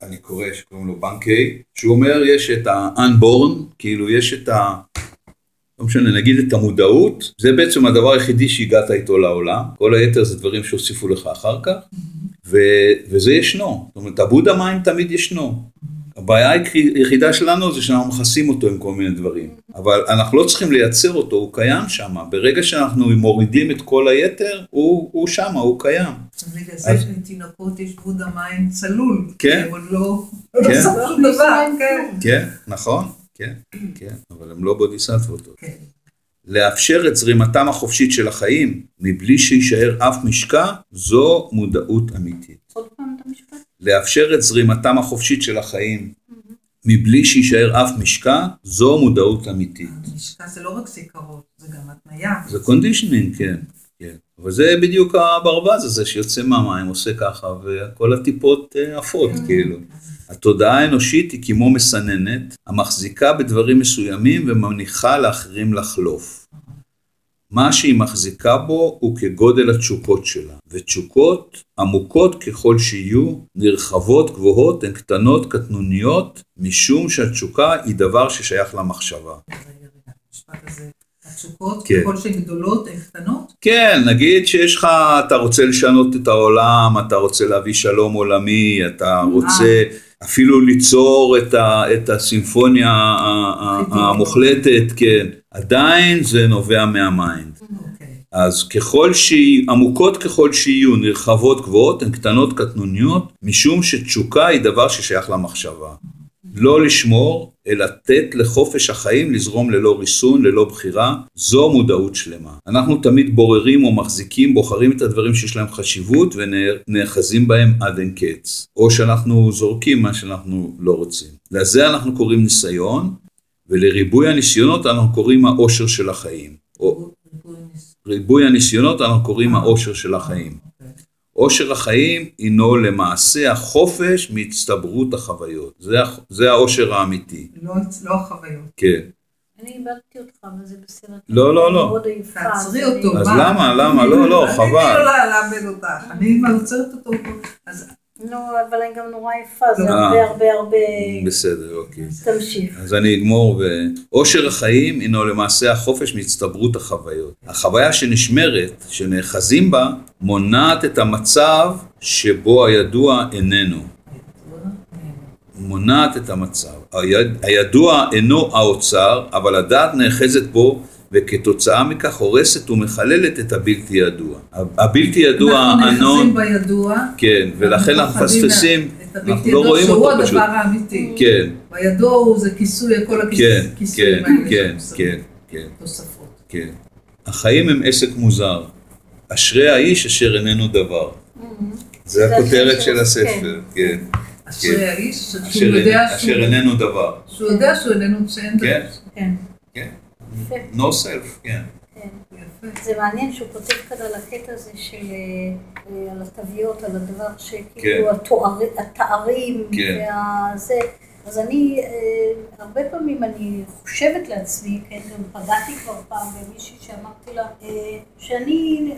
אני קורא שקוראים לו בנקי, שהוא אומר יש את ה-unborn, כאילו יש את ה... לא משנה, נגיד את המודעות, זה בעצם הדבר היחידי שהגעת איתו לעולם, כל היתר זה דברים שהוסיפו לך אחר כך, ו- וזה ישנו, זאת אומרת, הבודה מים תמיד ישנו. הבעיה היחידה שלנו זה שאנחנו מכסים אותו עם כל מיני דברים, אבל אנחנו לא צריכים לייצר אותו, הוא קיים שם, ברגע שאנחנו מורידים את כל היתר, הוא, הוא שם, הוא קיים. בגלל זה לתינוקות יש בודה מים צלול. כן. עוד לא... כן. לא דבר, כן. כן, נכון, כן, כן, אבל הם לא בודיסטבות. כן. לאפשר את זרימתם החופשית של החיים, מבלי שיישאר אף משקע, זו מודעות אמיתית. עוד פעם את המשפט? לאפשר את זרימתם החופשית של החיים, מבלי שיישאר אף משקע, זו מודעות אמיתית. משקע זה לא רק זיכרון, זה גם התניה. זה conditioning, כן, כן. אבל זה בדיוק הברווז הזה שיוצא מהמים, עושה ככה, וכל הטיפות אה, עפות, כאילו. התודעה האנושית היא כמו מסננת, המחזיקה בדברים מסוימים ומניחה לאחרים לחלוף. מה שהיא מחזיקה בו הוא כגודל התשוקות שלה, ותשוקות עמוקות ככל שיהיו, נרחבות גבוהות, הן קטנות קטנוניות, משום שהתשוקה היא דבר ששייך למחשבה. רגע, רגע, המשפט הזה. התשוקות, כן. ככל שהן גדולות, הן קטנות? כן, נגיד שיש לך, אתה רוצה לשנות את העולם, אתה רוצה להביא שלום עולמי, אתה רוצה אפילו ליצור את, ה, את הסימפוניה. המוחלטת, כן, עדיין זה נובע מהמיינד. אוקיי. אז ככל שיהיו, עמוקות ככל שיהיו, נרחבות גבוהות, הן קטנות קטנוניות, משום שתשוקה היא דבר ששייך למחשבה. לא לשמור, אלא לתת לחופש החיים לזרום ללא ריסון, ללא בחירה, זו מודעות שלמה. אנחנו תמיד בוררים או מחזיקים, בוחרים את הדברים שיש להם חשיבות ונאחזים בהם עד אין קץ. או שאנחנו זורקים מה שאנחנו לא רוצים. לזה אנחנו קוראים ניסיון, ולריבוי הניסיונות אנחנו קוראים העושר של החיים. או ריבוי הניסיונות אנחנו קוראים העושר של החיים. עושר החיים הינו למעשה החופש מהצטברות החוויות. זה, הח- זה העושר האמיתי, לא, לא החוויות. כן. אני איבדתי אותך, אבל זה בסדר. לא, לא, לא. תעצרי אותו. אני- אז מה? למה, למה? לא, לא, אני חבל. לא לאבד אותך, אני עוצרת אותו. אז לא, אבל אני גם נורא עייפה, זה לא. הרבה הרבה הרבה... בסדר, אוקיי. תמשיך. אז אני אגמור ו... עושר החיים הינו למעשה החופש מהצטברות החוויות. החוויה שנשמרת, שנאחזים בה, מונעת את המצב שבו הידוע איננו. מונעת את המצב. היד- הידוע אינו האוצר, אבל הדעת נאחזת בו, וכתוצאה מכך הורסת ומחללת את הבלתי ידוע. הבלתי ידוע, אנחנו נאחזים הנון, בידוע. כן, ולכן אנחנו מפספסים, אנחנו לא רואים שהוא אותו הדבר פשוט. האמיתי. כן, בידוע הוא זה כיסוי, כל כן, הכיסויים כן, האלה כן. כן, כן. תוספות. כן. החיים הם עסק מוזר. אשרי האיש אשר איננו דבר. זה זה הכותרת של הספר, כן. אשרי האיש שהוא אשר שהוא- איננו דבר. שהוא יודע שהוא איננו שאין כן, כן, כן. יפה. No self, כן. כן. זה מעניין שהוא כותב כאן על הקטע הזה של, אה, על התוויות, על הדבר כן. שכאילו התואר- התארים כן. והזה. אז אני, אה, הרבה פעמים אני חושבת לעצמי, כן, גם פגעתי כבר פעם במישהי שאמרתי לה, אה, שאני,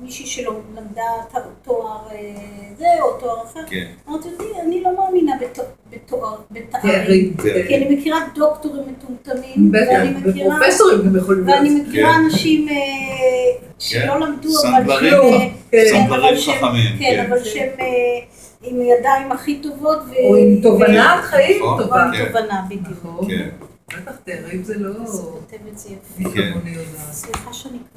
מישהי שלא למדה ת- תואר אה, זה או תואר אחר, כן. אמרתי, "אותי, אני לא מאמינה בתואר, בתואר, בתארים. תארים. כן. כי אני מכירה דוקטורים מטומטמים, בטח, ואני מכירה... ופרופסורים גם יכולים להיות. ואני מכירה כן. אנשים אה, שלא למדו, אבל. שהם, כן. כן, כן, כן. עם ידיים הכי טובות. ו- או עם תובנת חיים נכון. טובה. כן. תובנה, בדיוק. נכון. כן. בטח תארים זה לא... כותב את זה כן. כמוני יודעת. סליחה שאני כבר